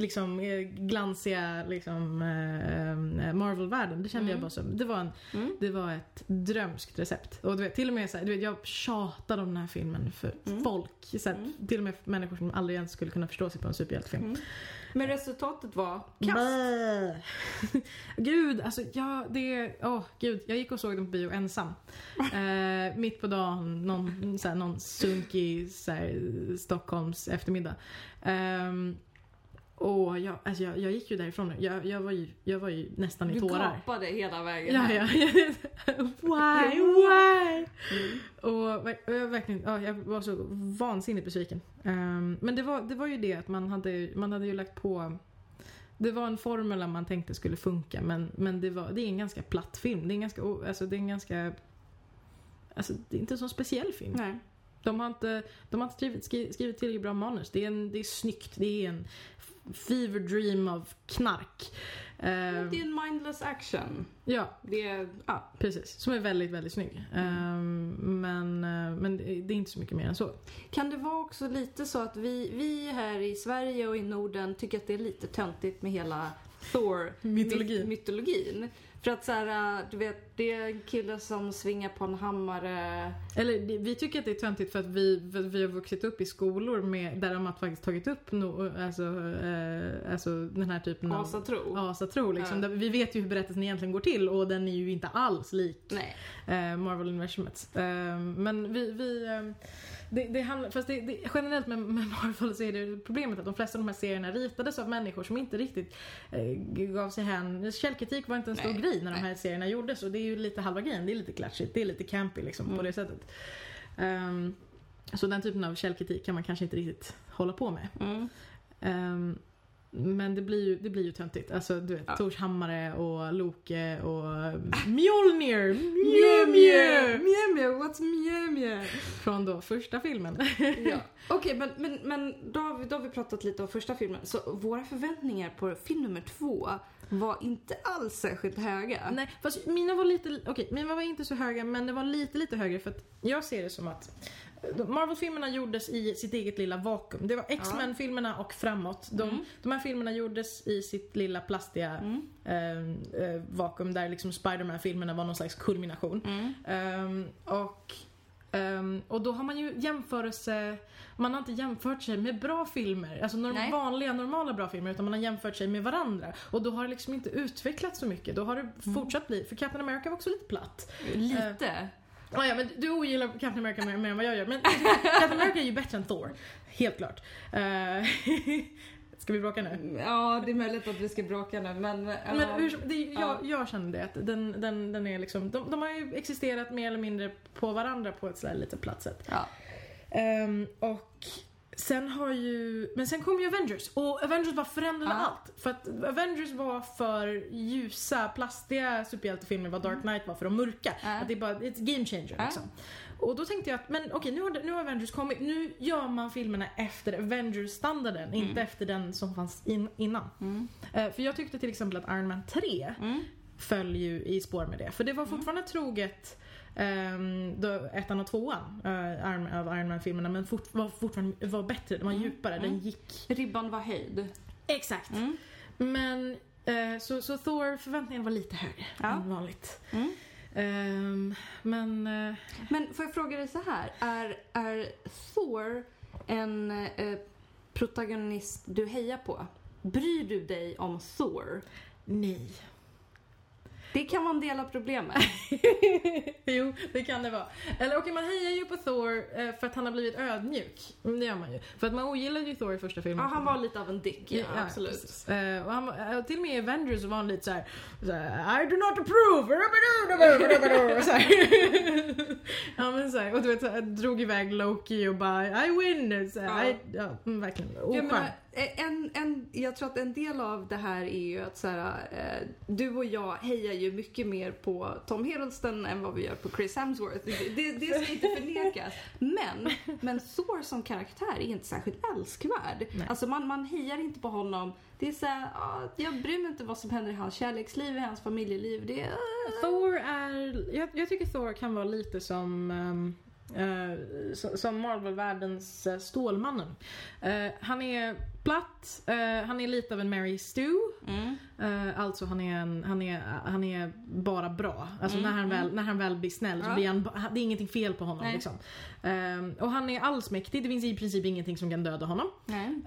liksom eh, glansiga liksom, eh, Marvel-världen. Det kände jag Mm. bara som, det var, en, Mm. det var ett drömskt recept. Och du vet, till och med så här, du vet, jag tjatade om den här filmen för Mm. folk. Så här, Mm. Till och med människor som aldrig ens skulle kunna förstå sig på en superhjältefilm. Mm. Men resultatet var kast. Gud, alltså ja, det, åh gud. Jag gick och såg den på bio ensam. (laughs) Eh, mitt på dagen, någon, så här, någon sunkig så här, Stockholms eftermiddag. Ehm, och jag, alltså jag, jag gick ju därifrån nu. Jag, jag, var ju, jag var ju nästan i Du tårar. gapade hela vägen Ja, ja. (laughs) (laughs) why, why? Mm. Och och jag, verkligen, ja, jag var så vansinnigt besviken. Ehm, men det var, det var ju det att man hade, man hade ju lagt på det var en formel man tänkte skulle funka men, men det, var, det är en ganska platt film. Det är en ganska, alltså det är en ganska Alltså det är inte en så speciell film. Nej. De har inte, de har inte skrivit, skri- skrivit tillräckligt bra manus. Det är, en, det är snyggt. Det är en fever dream av knark. Ehm, Det är en mindless action. ja, Det är, ja. precis. Som är väldigt, väldigt snygg. Ehm, men eh, men det det är inte så mycket mer än så. Kan det vara också lite så att vi, vi här i Sverige och i Norden tycker att det är lite töntigt med hela Thor Mytologin. my- mytologin. För att så här, äh, du vet, det är en kille som svingar på en hammare. Eller vi tycker att det är töntigt för att vi, för att vi har vuxit upp i skolor med, där de har faktiskt tagit upp no, alltså, eh, alltså den här typen av Asatro. asatro. Liksom. Ja. Vi vet ju hur berättelsen egentligen går till och den är ju inte alls lik eh, Marvel Universumet. Eh, men vi, vi det, det handlar, fast det, det, generellt med, med Marvel så är det problemet att de flesta av de här serierna ritades av människor som inte riktigt eh, gav sig hän. Källkritik var inte en stor Nej, grej när de här serierna gjordes och det är ju lite halva grejen. Det är lite klatschigt, det är lite campy liksom på Mm. det sättet. Ehm, så den typen av källkritik kan man kanske inte riktigt hålla på med. Mm. Ehm, men det blir ju, det blir ju töntigt. Alltså du vet, Ja. Tors hammare och Loke och Mjolnir! Mjö, mjö! Mjö, mjö, what's mjö, mjö? Från då första filmen. (laughs) Ja. Okej, men, men, men då, har vi, då har vi pratat lite om första filmen. Så våra förväntningar på film nummer två var inte alls särskilt höga. Nej, fast mina var lite, okej, mina var inte så höga men det var lite, lite högre för att jag ser det som att Marvel-filmerna gjordes i sitt eget lilla vakuum. Det var X-Men-filmerna och framåt. De, Mm. de här filmerna gjordes i sitt lilla plastiga Mm. eh, eh, vakuum där liksom Spider-Man-filmerna var någon slags kulmination. Mm. Ehm, och, ehm, och då har man ju jämförelse, man har inte jämfört sig med bra filmer, alltså norm- vanliga normala bra filmer utan man har jämfört sig med varandra. Och då har det liksom inte utvecklats så mycket, då har det Mm. fortsatt bli, för Captain America var också lite platt. Lite. Ah, ja, men du ogillar Captain America mer, mer än vad jag gör, men Captain America är ju bättre än Thor, helt klart. Eh, (laughs) Ska vi bråka nu? Ja, det är möjligt att vi ska bråka nu, men... ja. Men hur, det, jag, Ja. jag känner det, att den, den, den är liksom, de, de har ju existerat mer eller mindre på varandra på ett sådär lite platt sätt. Ja. Ehm, och sen har ju, men sen kom ju Avengers och Avengers bara förändrade Ja. allt. För att Avengers var för ljusa, plastiga superhjältefilmer vad Dark Knight var för de mörka. Ja. Att det är bara, it's game changer Ja. liksom. Och då tänkte jag att, men okej nu, har, nu har Avengers kommit, nu gör man filmerna efter Avengers-standarden, inte efter den som fanns in, innan. Mm. Eh, för jag tyckte till exempel att Iron Man 3 Mm. föll ju i spår med det. För det var fortfarande troget um, ettan och tvåan uh, Iron, av Iron Man-filmerna men fort, var fortfarande var bättre, den var Mm. djupare, den Mm. gick... Ribban var höjd. Exakt. Mm. Men eh, så, så Thor, förväntningarna var lite högre Ja. än vanligt. Ehm, men eh, Men får jag fråga dig så här. Är, är Thor en protagonist du hejar på? Bryr du dig om Thor? nej. Det kan vara en del av problemet. (laughs) jo, det kan det vara. Eller okej, man hejar ju på Thor eh, för att han har blivit ödmjuk. Mm, Det gör man ju. För att man ogillade ju Thor i första filmen. Ja, han var lite av en dick, ja, absolut. precis. Eh, och han, eh, till och med i Avengers så var han lite såhär, såhär I do not approve! (laughs) så (laughs) ja men såhär, och du vet såhär, drog iväg Loki och bara I win! Så här, Ja. I, ja, mm, verkligen Jag, oskön. menar, en, en, jag tror att en del av det här är ju att så här, eh, du och jag hejar ju mycket mer på Tom Hiddleston än vad vi gör på Chris Hemsworth. Det, det, ska inte (laughs) förnekas. Men, men Thor som karaktär är inte särskilt älskvärd. Nej. Alltså man, man hejar inte på honom. Det är så här, ah, jag bryr mig inte vad som händer i hans kärleksliv, i hans familjeliv. Det är, ah. Thor är, jag, jag tycker Thor kan vara lite som eh, so- som Marvel-världens uh, Stålmannen. Eh, han är platt. Eh, han är lite av en Mary Stu. Mm. Eh, alltså han är, en, han, är, han är bara bra. Alltså Mm, när, han mm. väl, när han väl blir snäll så Ja. blir han, det är ingenting fel på honom liksom. Ehm, och han är allsmäktig, det finns i princip ingenting som kan döda honom.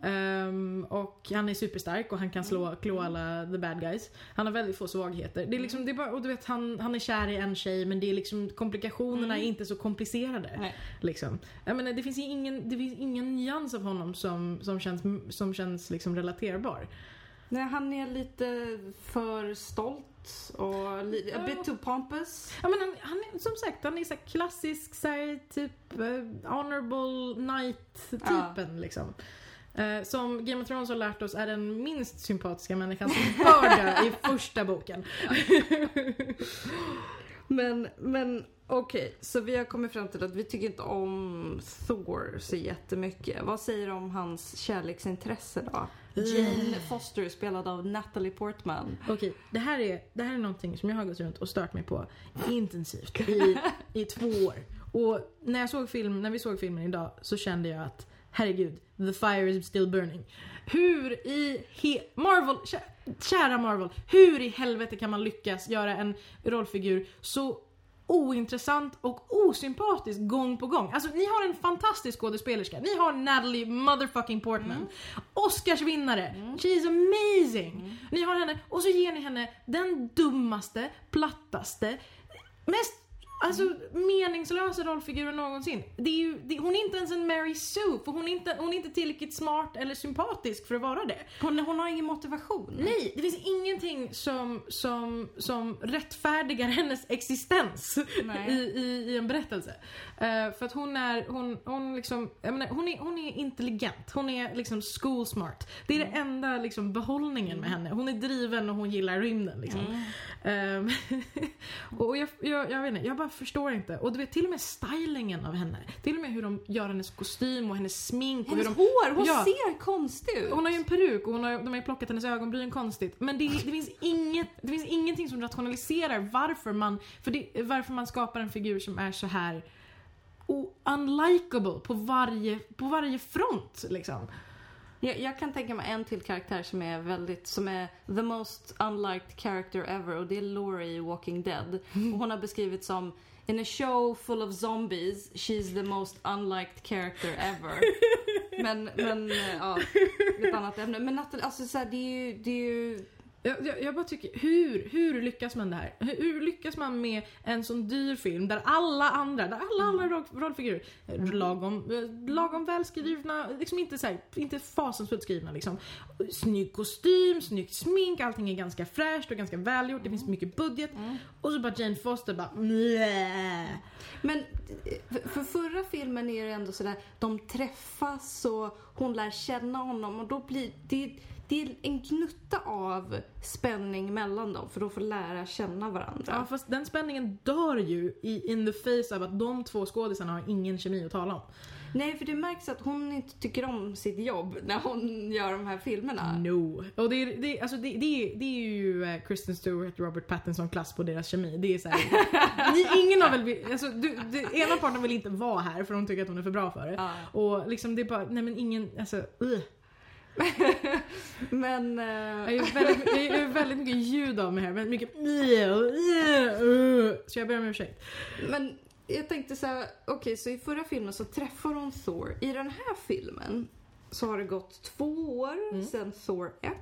Ehm, och han är superstark och han kan slå, klå alla the bad guys. Han har väldigt få svagheter. Det är liksom, det är bara, och du vet han, han är kär i en tjej men det är liksom komplikationerna är inte så komplicerade. Nej. Liksom. Jag menar, det finns ingen, det finns ingen nyans av honom som, som känns, som känns liksom relaterbar. Nej, han är lite för stolt och a bit too pompous. Ja men han, han är som sagt, han är så här klassisk så här, typ eh, honorable knight-typen liksom. Eh, som Game of Thrones har lärt oss är den minst sympatiska människan som (laughs) bör dö i första boken. (laughs) Men, men okej, så vi har kommit fram till att vi tycker inte om Thor så jättemycket. Vad säger du om hans kärleksintresse då? Jane Foster spelad av Natalie Portman. Okej, det här, är, det här är någonting som jag har gått runt och stört mig på intensivt i, (laughs) i två år. Och när, jag såg film, när vi såg filmen idag så kände jag att herregud, the fire is still burning. Hur i he- Marvel, kä- kära Marvel, hur i helvete kan man lyckas göra en rollfigur så ointressant och osympatisk gång på gång. Alltså ni har en fantastisk skådespelerska. Ni har Natalie motherfucking Portman. Oscarsvinnare. She is amazing. Ni har henne och så ger ni henne den dummaste, plattaste, mest Alltså meningslösa rollfiguren någonsin. Det är ju, det, hon är inte ens en Mary Sue, för hon är, inte, hon är inte tillräckligt smart eller sympatisk för att vara det. Hon, hon har ingen motivation. Nej, det finns ingenting som, som, som rättfärdigar hennes existens i, i, i en berättelse. Eh, för att hon är, hon, hon liksom, menar, hon är, hon är intelligent, hon är liksom school smart. Det är det enda liksom behållningen med henne. Hon är driven och hon gillar rymden liksom. Ehm, (laughs) och jag, jag, jag vet inte, jag bara förstår inte. Och du vet till och med stylingen av henne. Till och med hur de gör hennes kostym och hennes smink och Hennes hur de hår, hon Ja. ser konstig ut. hon har ju en peruk och hon har, de har ju plockat hennes ögonbryn konstigt. Men det, det, finns inget, det finns ingenting som rationaliserar varför man, för det, varför man skapar en figur som är så här unlikable på varje, på varje front liksom. Jag, jag kan tänka mig en till karaktär som är väldigt, som är the most unliked character ever och det är Laurie i Walking Dead. Och hon har beskrivits som In a show full of zombies, she's the most unliked character ever. (laughs) Men, men, eh, ja, ett annat ämne. Men Nathalie, alltså så här, det är ju, det är ju Jag, jag, jag bara tycker, hur, hur lyckas man det här? Hur, hur lyckas man med en sån dyr film där alla andra, där alla andra roll, rollfigurer är lagom, eh, lagom välskrivna, liksom inte så här, inte fasansfullt skrivna liksom. Snygg kostym, snyggt smink, allting är ganska fräscht och ganska välgjort, det finns mycket budget. Och så bara Jane Foster bara Bleh. Men eh, för förra filmen är det ändå sådär, de träffas och hon lär känna honom och då blir det, det är en gnutta av spänning mellan dem för då får lära känna varandra. Ja fast den spänningen dör ju i in the face av att de två skådisarna har ingen kemi att tala om. Nej, för det märks att hon inte tycker om sitt jobb när hon gör de här filmerna. No. Och det är, det, alltså det, det, är, det är ju eh, Kristen Stewart, Robert Pattinson klass på deras kemi. Det är så här, (laughs) ingen av väl, alltså, du, du, ena parten vill inte vara här för de tycker att hon är för bra för det. Ja. Och liksom det är bara, nej men ingen, alltså uh. (laughs) Men... eh, Jag gör väldigt, jag gör väldigt mycket ljud av mig här, väldigt mycket uh, uh, uh. Så jag ber om ursäkt. Men jag tänkte så här, okej så i förra filmen så träffar hon Thor. I den här filmen så har det gått två år sedan Thor 1.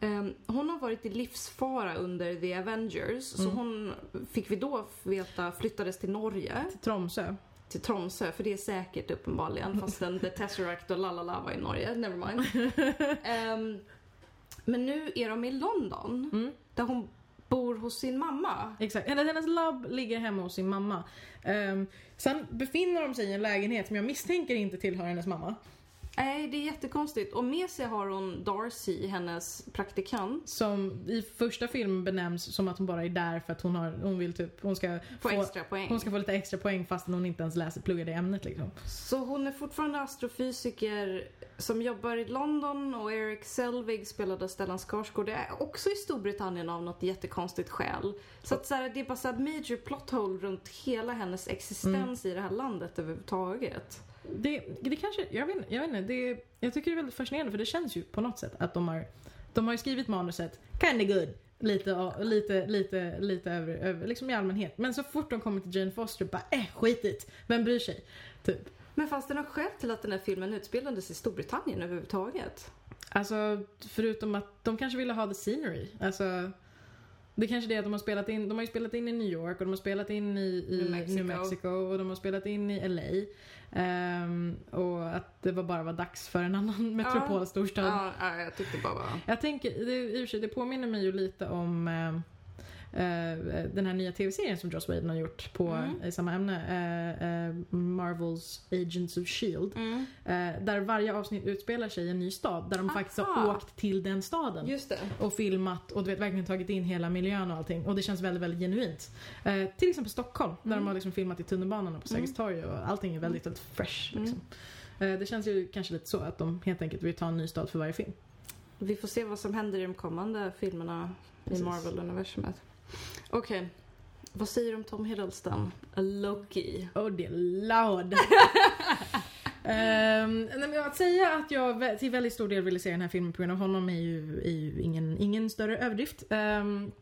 Ehm, hon har varit i livsfara under The Avengers. Så hon, fick vi då veta, flyttades till Norge. Till Tromsö. Till Tromsö, för det är säkert uppenbarligen. (laughs) Fastän The Tesseract och lalala var i Norge, nevermind. um, (laughs) men nu är de i London. Mm. Där hon bor hos sin mamma. Exakt, hennes, hennes labb ligger hemma hos sin mamma. Ehm, sen befinner de sig i en lägenhet som jag misstänker inte tillhör hennes mamma. Nej, det är jättekonstigt. Och med sig har hon Darcy, hennes praktikant. Som i första filmen benämns som att hon bara är där för att hon, har, hon vill typ, hon ska, Få få, extra poäng. hon ska få lite extra poäng fastän hon inte ens läser, pluggar det ämnet liksom. Så hon är fortfarande astrofysiker som jobbar i London och Eric Selvig spelade Stellan Skarsgård är också i Storbritannien av något jättekonstigt skäl. Så att så här, det är bara så här major plot hole runt hela hennes existens i det här landet överhuvudtaget. Det, det kanske, jag vet, jag vet inte, det, jag tycker det är väldigt fascinerande för det känns ju på något sätt att de har, de har skrivit manuset kinda good. Lite, lite, lite, lite över, över, liksom i allmänhet. Men så fort de kommer till Jane Foster bara äh skitigt, vem bryr sig? Typ. Men fanns det något skäl till att den här filmen utspelades i Storbritannien överhuvudtaget? Alltså förutom att de kanske ville ha the scenery. Alltså det kanske är det att de har spelat in, de har ju spelat in i New York och de har spelat in i, i New Mexico. New Mexico och de har spelat in i LA. Ehm, och att det var bara var dags för en annan (laughs) metropolstorstad. Ja, ja, jag tyckte bara var... Jag tänker, det, det påminner mig ju lite om eh, den här nya tv-serien som Joss Whedon har gjort på Mm. i samma ämne. eh, eh, Marvels Agents of Shield. Mm. Eh, där varje avsnitt utspelar sig i en ny stad. Där de faktiskt har Aha. åkt till den staden. Och filmat och du vet verkligen tagit in hela miljön och allting. Och det känns väldigt, väldigt genuint. Eh, till exempel Stockholm. Där Mm. de har liksom filmat i tunnelbanan och på Sergels torg och allting är väldigt, väldigt fresh. Mm. Liksom. Eh, det känns ju kanske lite så att de helt enkelt vill ta en ny stad för varje film. Vi får se vad som händer i de kommande filmerna Precis. i Marvel-universumet. Okej. Vad säger du om Tom Hiddleston? A Loki. Oh dear lord. (laughs) Ehm, nej, men att säga att jag till väldigt stor del ville se den här filmen på grund av honom är ju, är ju ingen, ingen större överdrift. Um,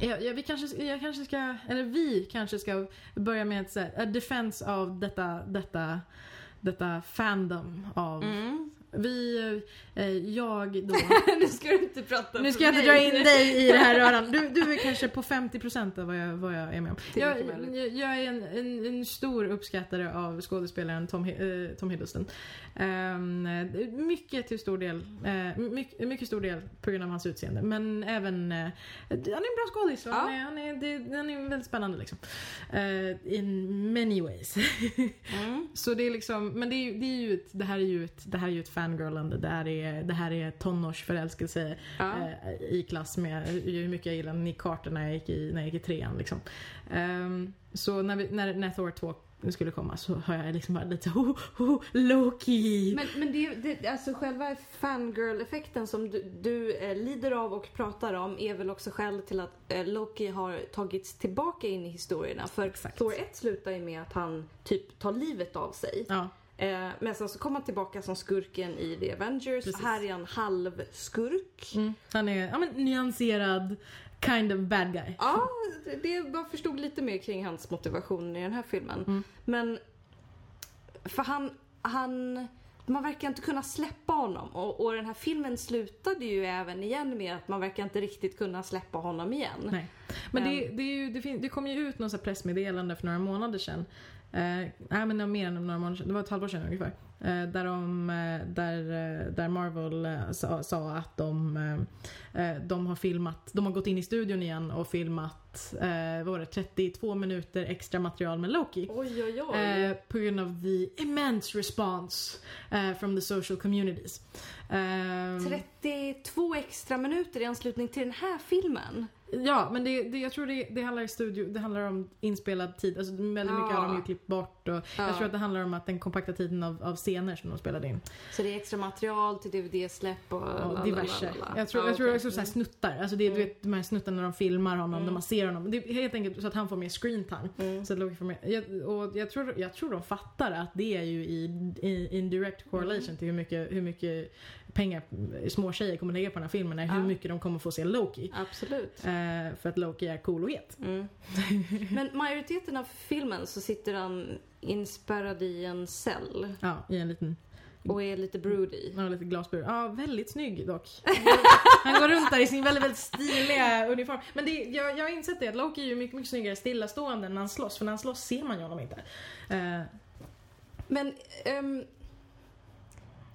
jag, jag, vi kanske, jag kanske ska, eller vi kanske ska börja med ett så här, defense av detta, detta, detta fandom av Mm. Vi, eh, jag då. (laughs) nu ska du inte prata Nu ska jag inte dra in dig i det här röran. Du, du är kanske på 50% av vad jag, vad jag är med om. Jag, jag, är en, en, en stor uppskattare av skådespelaren Tom, eh, Tom Hiddleston. Ehm, mycket till stor del, uh, mycket, mycket stor del på grund av hans utseende. Men även, eh, han är en bra skådis. Ja. Han, är, han, är, han är väldigt spännande liksom. Eh, in many ways. Mm. (laughs) Så det är liksom, men det, är, ju- det, är ju ett, det här är ju ett, det här är ju ett fangirlande. Det här är, det här är tonårsförälskelse Ja. eh, i klass med hur mycket jag gillade Nick Carter när jag gick i, när jag gick i trean. Liksom. Ehm, så när, vi, när, när Thor 2 skulle komma så har jag liksom bara lite ho, ho, Loki. Men, men det, det, alltså själva fangirl-effekten som du, du eh, lider av och pratar om är väl också skäl till att eh, Loki har tagits tillbaka in i historierna. För Exakt. Thor 1 slutar ju med att han typ tar livet av sig. Ja, Eh, men sen så kommer han tillbaka som skurken i The Avengers. Precis. Här är han halvskurk. mm. Han är ja, men, nyanserad, kind of bad guy. Ja, det- det, jag förstod lite mer kring hans motivation i den här filmen. Mm. Men, för han, han, man verkar inte kunna släppa honom. Och, och den här filmen slutade ju även igen med att man verkar inte riktigt kunna släppa honom igen. Nej. Men det, det, är ju, det, det kom ju ut något pressmeddelande för några månader sedan. Eh, nej men det var mer än några månader sedan, det var ett halvår sedan ungefär. Eh, där, de, eh, där, eh, där Marvel sa, sa att de, de har filmat, de har gått in i studion igen och filmat, eh, var det, 32 minuter extra material med Loki. Oj, oj, oj. Eh, på grund av the immense response eh, from the social communities. Ehm, 32 extra minuter i anslutning till den här filmen. Ja, men det, det, jag tror det, det handlar i studio, det handlar om inspelad tid. Alltså väldigt mycket Ja. har de ju klippt bort och Ja. jag tror att det handlar om att den kompakta tiden av, av scener som de spelade in. Så det är extra material till DVD-släpp och la, diverse. Jag tror, Ja, jag tror också så här snuttar. Alltså det är du Mm. vet, de här snuttarna när de filmar honom, Mm. när man ser honom. Det är helt enkelt så att han får mer screen time. Mm. Så att Loki får mer, jag, och jag tror, jag tror de fattar att det är ju i, i in direct correlation Mm. till hur mycket, hur mycket pengar små tjejer kommer lägga på den här filmen. Är hur Ja. mycket de kommer få se Loki. Absolut. Eh, för att Loki är cool och het. Mm. (laughs) Men majoriteten av filmen så sitter han inspärrad i en cell Ja, i en liten och är lite broody. Ja, lite glasbur. Ja, väldigt snygg dock. (laughs) Han går runt där i sin väldigt, väldigt stiliga uniform. Men det, jag, jag har insett det att Loki är ju mycket, mycket snyggare stillastående när han slåss. För när han slåss ser man ju honom inte. Eh, Men ehm,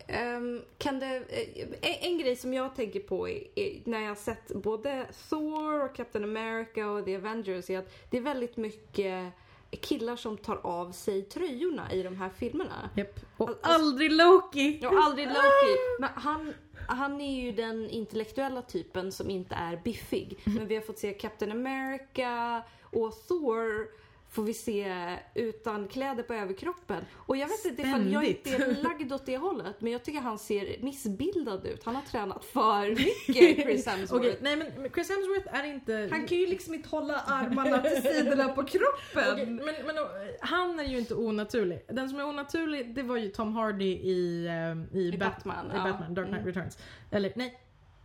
ehm, kan det... eh, en, en grej som jag tänker på är, är, när jag sett både Thor och Captain America och The Avengers är att det är väldigt mycket killar som tar av sig tröjorna i de här filmerna. japp. Och Alltså- aldrig Loki! Och aldrig Loki. Men han, han är ju den intellektuella typen som inte är biffig. Men vi har fått se Captain America och Thor får vi se utan kläder på överkroppen. Och jag vet inte ifall jag inte är lagd åt det hållet men jag tycker han ser missbildad ut. Han har tränat för (laughs) mycket Chris Hemsworth. Okej, nej men Chris Hemsworth är inte... Han kan ju liksom inte hålla armarna till sidorna på kroppen. Okej, men, men och, han är ju inte onaturlig. Den som är onaturlig det var ju Tom Hardy i, ehm, i, I Bat- Batman, i ja. Batman, Dark Knight Mm. Returns. Eller nej,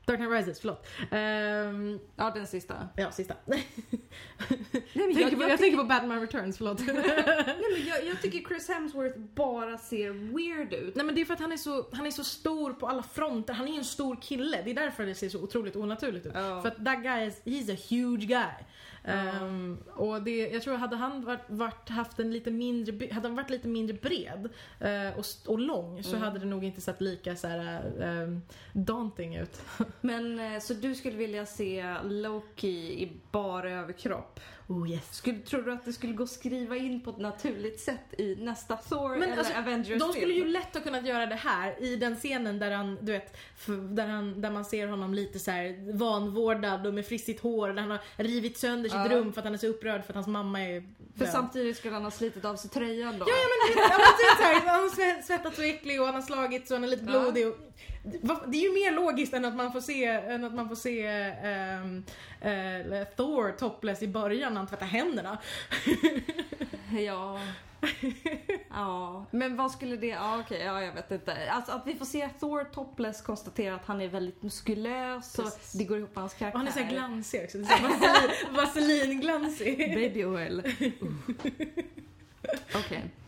Dark Knight Rises, förlåt. Ehm, Ja, den sista. ja, sista. (laughs) Nej, men jag, tänker på, jag, jag, tänker på Batman Returns, förlåt. (laughs) nej, men jag, jag tycker Chris Hemsworth bara ser weird ut. Nej men det är för att han är, så, han är så stor på alla fronter, han är ju en stor kille. Det är därför det ser så otroligt onaturligt ut. Ja. För att that guy is, he's a huge guy. Ehm, och det, jag tror hade han varit, varit, haft en lite mindre, hade han varit lite mindre bred eh, och, och lång så Mm. hade det nog inte sett lika så här, ehm, daunting ut. (laughs) Men eh, så du skulle vilja se Loki i bara överkropp? Oh yes. Skulle, tror du att det skulle gå att skriva in på ett naturligt sätt i nästa Thor Men eller alltså, Avengers De skulle ju lätt ha kunnat göra det här i den scenen där han, du vet, där, han, där man ser honom lite så här vanvårdad och med frissigt hår, där han har rivit sönder sitt Ja. rum för att han är så upprörd för att hans mamma är För död. samtidigt skulle han ha slitit av sig tröjan då. Ja, ja men, typ han har sve- svettats så äcklig och han har slagit så han är lite Ja. blodig. Och, det är ju mer logiskt än att man får se, än att man får se ehm, eh, Thor topless i början han tvättar händerna. (laughs) Ja. ja. Men vad skulle det... Ja okej, ja jag vet inte. Alltså att vi får se Thor topless konstatera att han är väldigt muskulös och Precis. det går ihop med hans karaktär. Och han är så här glansig också. Här vaselin- (laughs) Vaselinglansig. Baby oil. (laughs) Okej. Eh,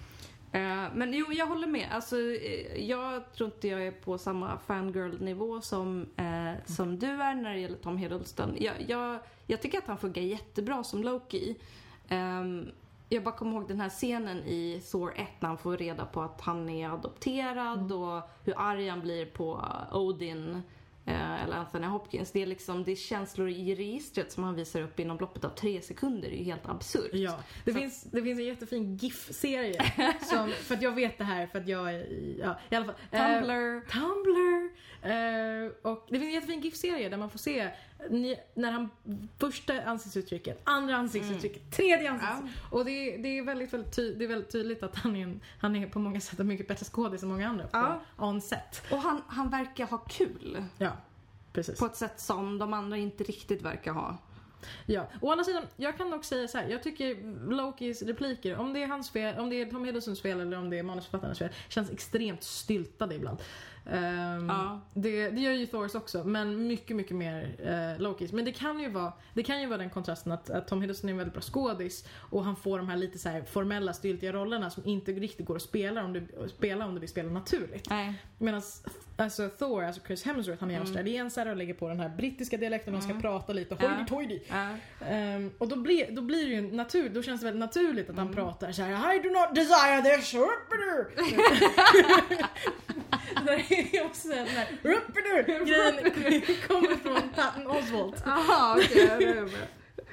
men jo, jag håller med. Alltså, eh, jag tror inte jag är på samma fangirl-nivå som, eh, som du är när det gäller Tom Hiddleston. Jag, jag, jag tycker att han funkar jättebra som Loki. Ehm, jag bara kommer ihåg den här scenen i Thor 1 när han får reda på att han är adopterad och hur arg han blir på Odin eh, eller Anthony Hopkins. Det är liksom det är känslor i registret som han visar upp inom loppet av tre sekunder. Det är ju helt absurt. Ja, det Så- finns, det finns en jättefin GIF-serie. (laughs) som, för att jag vet det här för att jag är i, ja, i alla fall. eh, Tumblr. Eh, och det finns en jättefin GIF-serie där man får se ni, när han, första ansiktsuttrycket, andra ansiktsuttrycket, tredje ansiktsuttrycket. Och det, är- det, är väldigt, väldigt ty, det är väldigt tydligt att han är, en, han är på många sätt en mycket bättre skådis än många andra på Ja. on set. Och han, han verkar ha kul. Ja, precis. På ett sätt som de andra inte riktigt verkar ha. Ja, å andra sidan, jag kan dock säga så här. Jag tycker Lokis repliker, om det är hans fel, om det är Tom Hiddlestons fel eller om det är manusförfattarens fel, känns extremt styltade ibland. Ehm, Ja. det, det gör ju Thors också, men mycket, mycket mer uh, Lokis. Men det kan ju vara, det kan ju vara den kontrasten att, att Tom Hiddleston är en väldigt bra skådis och han får de här lite så här formella, styltiga rollerna som inte riktigt går att spela om du, spela om du vill spela naturligt. Medan alltså Thor, alltså Chris Hemsworth, han är Mm. australiensare och lägger på den här brittiska dialekten och ska Mm. prata lite Ja. hoity-toity. Ja. Ehm, och då blir, då blir det ju naturligt, då känns det väldigt naturligt att han Mm. pratar så här: I do not desire this, (laughs) (laughs) Det är också den här grejen kommer från Patton Oswalt. Jaha, okej. jag. Eh,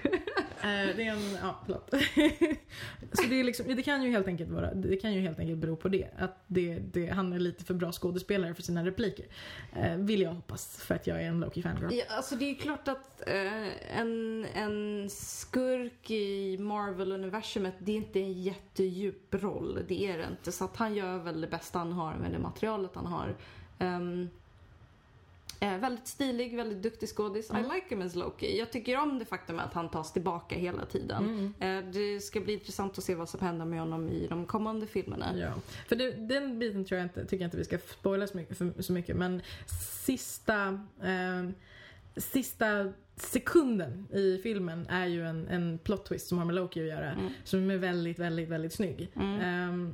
(laughs) det är en, ja förlåt. (laughs) så det är liksom, det kan ju helt enkelt vara, det kan ju helt enkelt bero på det. Att det, det, han är lite för bra skådespelare för sina repliker. Eh, vill jag hoppas, för att jag är en Loki fangirl. Ja, alltså det är klart att eh, en, en skurk i Marvel-universumet, det är inte en jättedjup roll. Det är det inte. Så att han gör väl det bästa han har med det materialet han har. Ehm, eh, väldigt stilig, väldigt duktig skådis. Mm. I like him as Loki. Jag tycker om det faktum att han tas tillbaka hela tiden. Mm. Eh, det ska bli intressant att se vad som händer med honom i de kommande filmerna. Ja, för det, den biten tror jag inte, tycker jag inte vi ska spoila så mycket, för, så mycket men sista, ehm, sista sekunden i filmen är ju en, en plot twist som har med Loki att göra. Mm. Som är väldigt, väldigt, väldigt snygg. Mm. Ehm,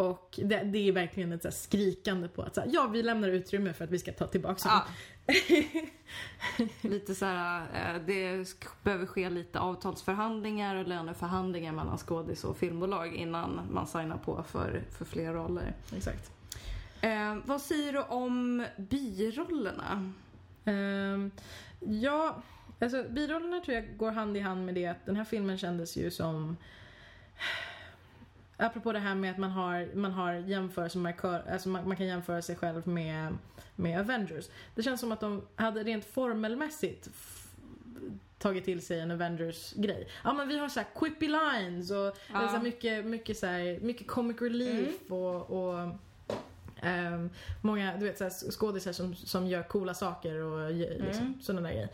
och det, det är verkligen ett så skrikande på att så här, ja, vi lämnar utrymme för att vi ska ta tillbaka honom. Ja. (laughs) lite så här, eh, det behöver ske lite avtalsförhandlingar och löneförhandlingar mellan skådis och filmbolag innan man signar på för, för fler roller. Exakt. Eh, vad säger du om birollerna? Ehm, ja, alltså birollerna tror jag går hand i hand med det att den här filmen kändes ju som Apropå det här med att man har, man har jämförelsemarkör, alltså man, man kan jämföra sig själv med, med Avengers. Det känns som att de hade rent formelmässigt tagit till sig en Avengers-grej. Ja men vi har så här quippy lines och Ja. så mycket, mycket, så här, mycket comic relief och, och ehm, många du vet, så här, skådisar som, som gör coola saker och liksom, Mm. sådana där grejer.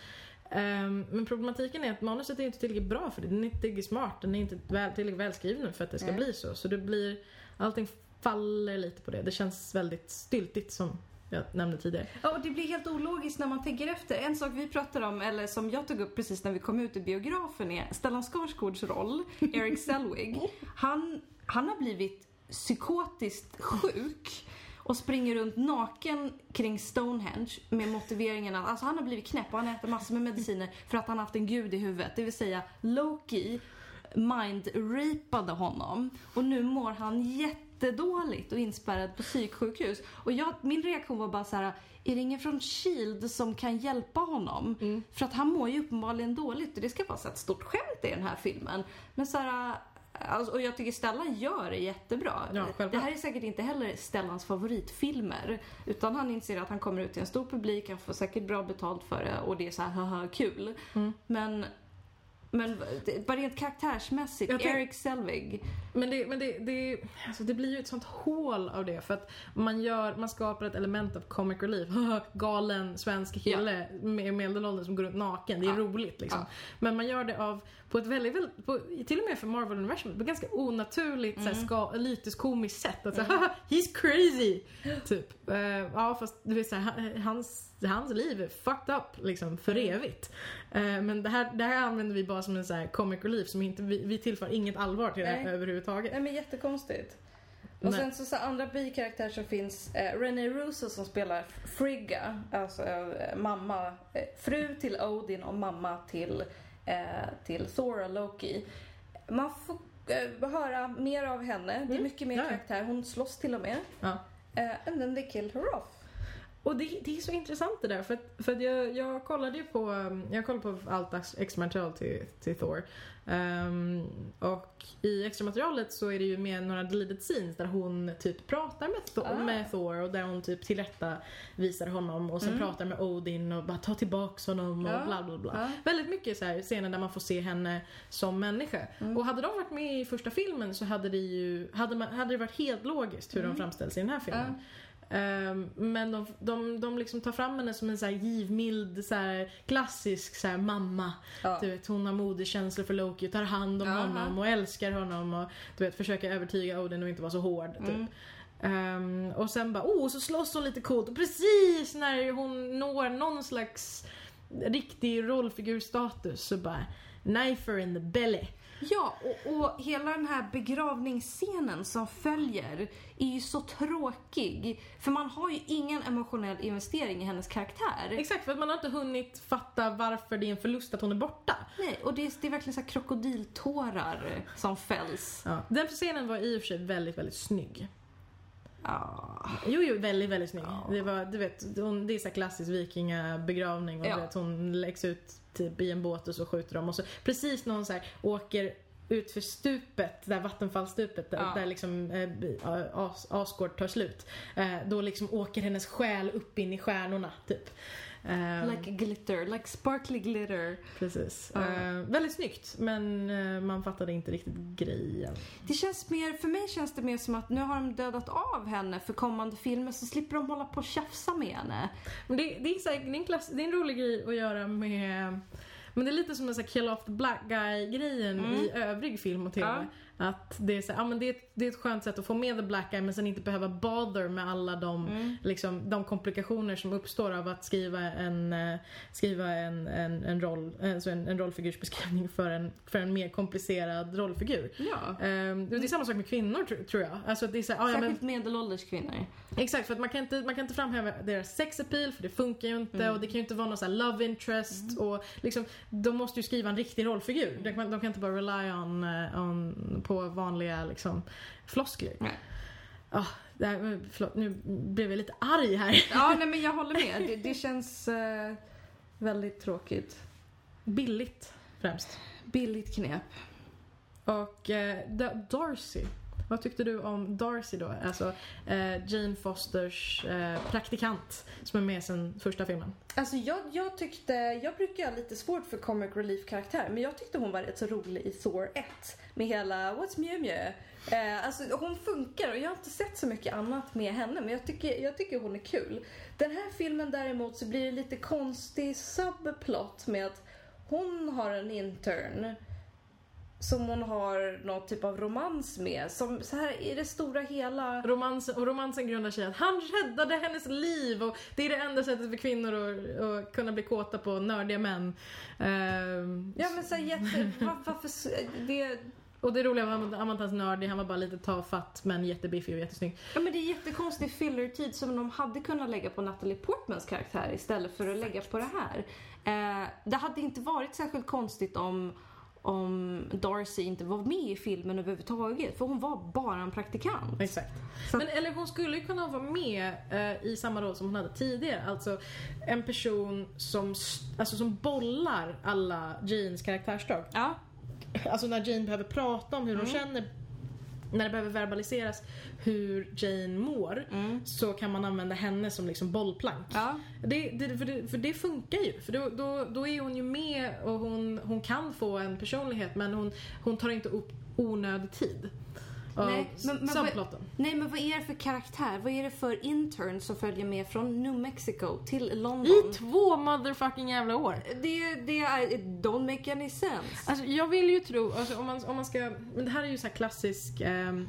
Ehm, men problematiken är att manuset är inte tillräckligt bra för det. Den är inte tillräckligt smart, den är inte väl, tillräckligt välskriven för att det ska Nej. bli så. Så det blir, allting faller lite på det. Det känns väldigt styltigt som jag nämnde tidigare. Ja, och det blir helt ologiskt när man tänker efter. En sak vi pratar om, eller som jag tog upp precis när vi kom ut i biografen, är Stellan Skarsgårds roll, Eric Selwig. (laughs) Han, han har blivit psykotiskt sjuk och springer runt naken kring Stonehenge med motiveringen att alltså han har blivit knäpp och han äter massor med mediciner för att han har haft en gud i huvudet. Det vill säga Loki mind-rapade honom och nu mår han jättedåligt och inspärrad på psyksjukhus. Och jag, min reaktion var bara så här: är det ingen från Shield som kan hjälpa honom? Mm. För att han mår ju uppenbarligen dåligt och det ska vara så ett stort skämt i den här filmen. Men så här, alltså, och jag tycker Stellan gör det jättebra. Ja, det här är säkert inte heller Stellans favoritfilmer. Utan han inser att han kommer ut till en stor publik, han får säkert bra betalt för det och det är så här haha kul. Mm. Men men bara rent karaktärsmässigt, tänk- Eric Selvig. Men, det, men det, det, alltså det blir ju ett sånt hål av det för att man, gör, man skapar ett element av comic relief. (laughs) Galen svensk kille med medelåldern som går runt naken. Det är Ja. roligt liksom. Ja. Men man gör det av på ett väldigt, väldigt på, till och med för Marvel Universum, på ett ganska onaturligt Mm. mm. ska, lytisk-komiskt sätt. Att säga (laughs) haha, he's crazy! Typ. Eh, ja fast du vet såhär, hans, hans liv är fucked up liksom för Mm. evigt. Eh, men det här, det här använder vi bara som en så här comic relief som inte, vi, vi tillför inget allvar till det Nej. här överhuvudtaget. Nej men jättekonstigt. Och Nej. sen så, så andra bikaraktärer som finns, eh, René Russo som spelar Frigga, alltså eh, mamma, eh, fru till Odin och mamma till, eh, till Thor och Loki. Man får eh, höra mer av henne, det är Mm. mycket mer Ja. karaktär, hon slåss till och med. Ja. Eh, and then they kill her off. Och det, det är så intressant det där för att, för att jag, jag kollade ju på, um, jag kollade på allt extra material till, till Thor. Ehm, och i extra materialet så är det ju med några deleted scenes där hon typ pratar med, Thor, Ah. med Thor och där hon typ tillrätta visar honom och sen Mm. pratar med Odin och bara tar tillbaks honom och Ja. bla bla bla. Ja. Väldigt mycket så här scener där man får se henne som människa. Mm. Och hade de varit med i första filmen så hade det ju hade, man, hade det varit helt logiskt hur Mm. de framställs i den här filmen. Ehm, men de, de, de liksom tar fram henne som en så här givmild, så här klassisk så här mamma. Ja. Du vet, hon har moderkänslor för Loki och tar hand om Jaha. honom och älskar honom och du vet, försöker övertyga Odin och inte vara så hård. Typ. Mm. Ehm, och sen bara, oh, så slåss hon lite coolt. Och precis när hon når någon slags riktig rollfigurstatus så bara, knife her in the belly. Ja, och, och hela den här begravningsscenen som följer är ju så tråkig. För man har ju ingen emotionell investering i hennes karaktär. Exakt, för att man har inte hunnit fatta varför det är en förlust att hon är borta. Nej, och det är, det är verkligen så här krokodiltårar som fälls. Ja. Den scenen var i och för sig väldigt, väldigt snygg. Ja. Jo, jo, väldigt, väldigt snygg. Ja. Det, var, du vet, hon, det är så klassisk vikingabegravning och Ja. du vet, hon läggs ut typ i en båt och så skjuter de och så precis när hon så här åker ut för stupet, där vattenfallsstupet där, Ja. där liksom eh, As, Asgård tar slut. Eh, då liksom åker hennes själ upp in i stjärnorna typ. Eh, Like glitter, like sparkly glitter. Precis. Ja. Eh, väldigt snyggt men eh, man fattade inte riktigt grejen. Det känns mer, för mig känns det mer som att nu har de dödat av henne för kommande filmer så slipper de hålla på och tjafsa med henne. Men det, det, är så här, det, är en klass, det är en rolig grej att göra med men det är lite som en sån här kill off the black guy grejen Mm. i övrig film och TV. Ja. Att det är, så, ja, men det, är ett, det är ett skönt sätt att få med the black guy men sen inte behöva bother med alla de, Mm. liksom, de komplikationer som uppstår av att skriva en, eh, skriva en, en, en, roll, alltså en, en rollfigursbeskrivning för en, för en mer komplicerad rollfigur. Ja. Ehm, det är samma sak med kvinnor tr- tror jag. Alltså, det är så här, ja, men, Särskilt medelålders kvinnor. Exakt, för att man kan, inte, man kan inte framhäva deras sex appeal för det funkar ju inte Mm. och det kan ju inte vara någon här love interest och liksom, de måste ju skriva en riktig rollfigur. De, kan, de kan inte bara rely on, eh, on på vanliga liksom floskler. Nej. Ah, det här, förlåt, nu blev jag lite arg här. Ja, (laughs) nej men jag håller med. Det, det känns eh, väldigt tråkigt. Billigt främst. Billigt knep. Och eh, Da- Darcy, vad tyckte du om Darcy då? Alltså eh, Jane Fosters eh, praktikant som är med sen första filmen. Alltså jag, jag tyckte, jag brukar ha lite svårt för comic relief karaktär men jag tyckte hon var rätt så rolig i Thor 1. Med hela What's Mew Mew. Eh, alltså hon funkar och jag har inte sett så mycket annat med henne men jag tycker, jag tycker hon är kul. Den här filmen däremot så blir det lite konstig subplot med att hon har en intern som hon har någon typ av romans med. Som så här i det stora hela... Romansen, och romansen grundar sig i att han räddade hennes liv och det är det enda sättet för kvinnor att, att kunna bli kåta på nördiga män. Ehm, Ja men såhär jätte... var- Varför... Det, och det roliga var Amantas nördig, han var bara lite tafatt men jättebiffig och jättesnygg. ja men det är jättekonstig filler-tid som de hade kunnat lägga på Natalie Portmans karaktär istället för att lägga på det här. Eh, det hade inte varit särskilt konstigt om om Darcy inte var med i filmen överhuvudtaget. För hon var bara en praktikant. Exakt. Så- Men, eller hon skulle ju kunna vara med eh, i samma roll som hon hade tidigare. Alltså en person som, alltså, som bollar alla Janes karaktärsdrag. Ja, Alltså när Jane behöver prata om hur hon känner, när det behöver verbaliseras hur Jane mår, så kan man använda henne som liksom bollplank. ja. Det, det, för, det, för det funkar ju. För då, då, då är hon ju med och hon, hon kan få en personlighet men hon, hon tar inte upp onödig tid. Nej, men- men vad-. Nej men vad är det för karaktär? Vad är det för intern som följer med från New Mexico till London? I två motherfucking jävla år. Det, det är, don't make any sense. Alltså jag vill ju tro, alltså, om, man, om man ska, men det här är ju så här klassisk ehm,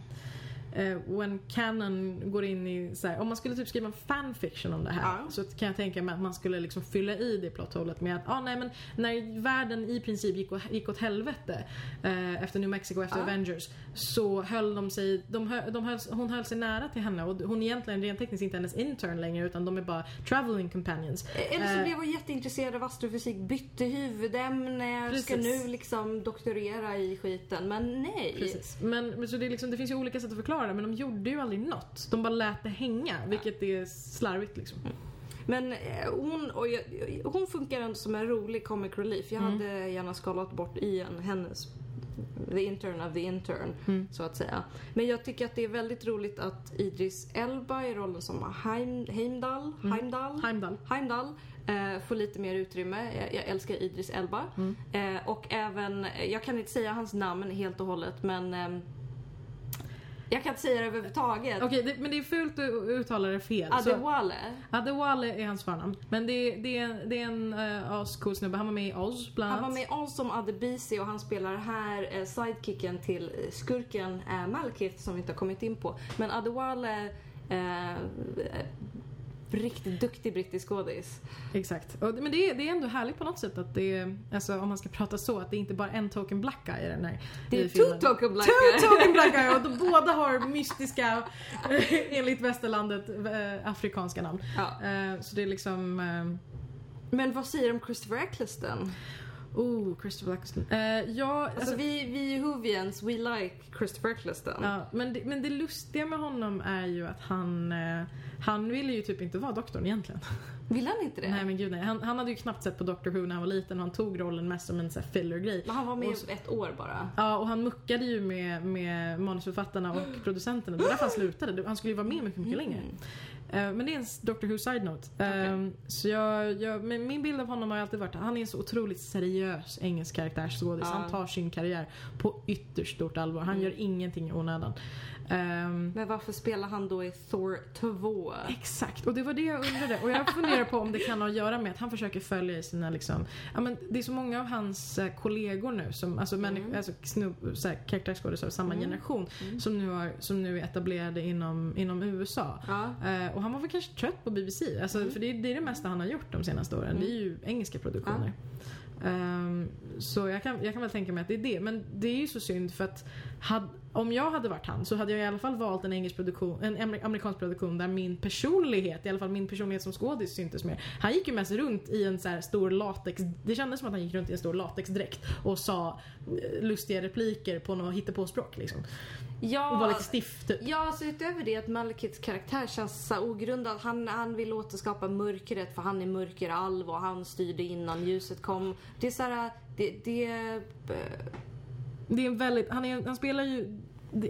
eh, when canon går in i så här, om man skulle typ skriva en fanfiction om det här Ja. så kan jag tänka mig att man skulle liksom fylla i det plothålet med att ah, nej men när världen i princip gick, å- gick åt helvete eh, efter New Mexico, efter Ja. Avengers så höll de sig, de höll, de höll, hon höll sig nära till henne och hon är egentligen rent tekniskt inte hennes intern längre utan de är bara traveling companions. Eller så Eh, blev hon jätteintresserad av astrofysik, bytte huvudämne, ska Precis. nu liksom doktorera i skiten. Men nej. Precis. Men, men så det, liksom, det finns ju olika sätt att förklara det men de gjorde ju aldrig något. De bara lät det hänga vilket är slarvigt liksom. Men eh, hon, och jag, hon funkar ändå som en rolig comic relief. Jag Mm. hade gärna skalat bort igen hennes The intern of the intern, Mm. så att säga. Men jag tycker att det är väldigt roligt att Idris Elba i rollen som Heim, Heimdall, Mm. Heimdall, Heimdall. Heimdall eh, får lite mer utrymme. Jag, jag älskar Idris Elba. Mm. Eh, och även, jag kan inte säga hans namn helt och hållet men ehm, jag kan inte säga det överhuvudtaget. Okej, det, men det är fult att uttala det fel. Så- Adewale. Adewale är hans förnamn. Men det, det, är, det är en uh, ascool snubbe. Han var med i Oz bland Han var annat. med i Oz som Adebisi och han spelar här eh, sidekicken till eh, skurken eh, Malekith som vi inte har kommit in på. Men Adewale eh, eh, riktigt duktig brittisk skådis. Exakt. Och, men det är, det är ändå härligt på något sätt att det är, alltså om man ska prata så, att det är inte bara en token black guy i den här Det är filmen. two token black Two guy. token black guy och de (laughs) båda har mystiska, eh, enligt västerlandet, eh, afrikanska namn. Ja. Eh, Så det är liksom... eh, Men vad säger du om Christopher Eccleston? Oh, Christopher Eccleston. Eh, ja, Alltså, alltså, vi, vi Whovians, we like Christopher Eccleston. ja, men, det, men det lustiga med honom är ju att han, eh, han ville ju typ inte vara doktorn egentligen. (laughs) Vill han inte det? Nej men gud nej. Han, han hade ju knappt sett på Doctor Who när han var liten och han tog rollen mest som en så här filler-grej. Men han var med så- ett år bara. Ja, och han muckade ju med, med manusförfattarna och (gasps) producenterna. Det var därför han slutade. Han skulle ju vara med mycket, mycket längre. Eh, Men det är en Doctor Who side-note. Eh, Så jag, jag, men min bild av honom har alltid varit att han är en så otroligt seriös engelsk karaktärsskådis. Ja. Han tar sin karriär på ytterst stort allvar. Han Mm. gör ingenting i onödan. Ehm, Men varför spelar han då i Thor 2? Exakt, och det var det jag undrade. Och jag funderar på om det kan ha att göra med att han försöker följa i sina liksom, ja men det är så många av hans eh, kollegor nu som, alltså, människor, alltså snubb, så här, karaktärsskådisar av samma Mm. generation som, nu har, som nu är etablerade inom, inom USA. Ja. Eh, och han var väl kanske trött på BBC, alltså, för det, är- det är det mesta han har gjort de senaste åren. Det är ju engelska produktioner. Ehm, så jag kan, jag kan väl tänka mig att det är det. Men det är ju så synd för att had, om jag hade varit han så hade jag i alla fall valt en engelsk produktion, en amer- amerikansk produktion där min personlighet, i alla fall min personlighet som skådis syntes mer. Han gick ju mest runt i en så här stor latex, det kändes som att han gick runt i en stor latexdräkt och sa eh, lustiga repliker på något hittepåspråk liksom. Ja, Och var lite stiff typ. Ja, alltså utöver det att Malekiths karaktär känns så ogrundad. Han, han vill återskapa mörkret för han är mörkeralv och han styrde innan ljuset kom. Det är så här, det, det, eh, Det är en väldigt, han, är, han spelar ju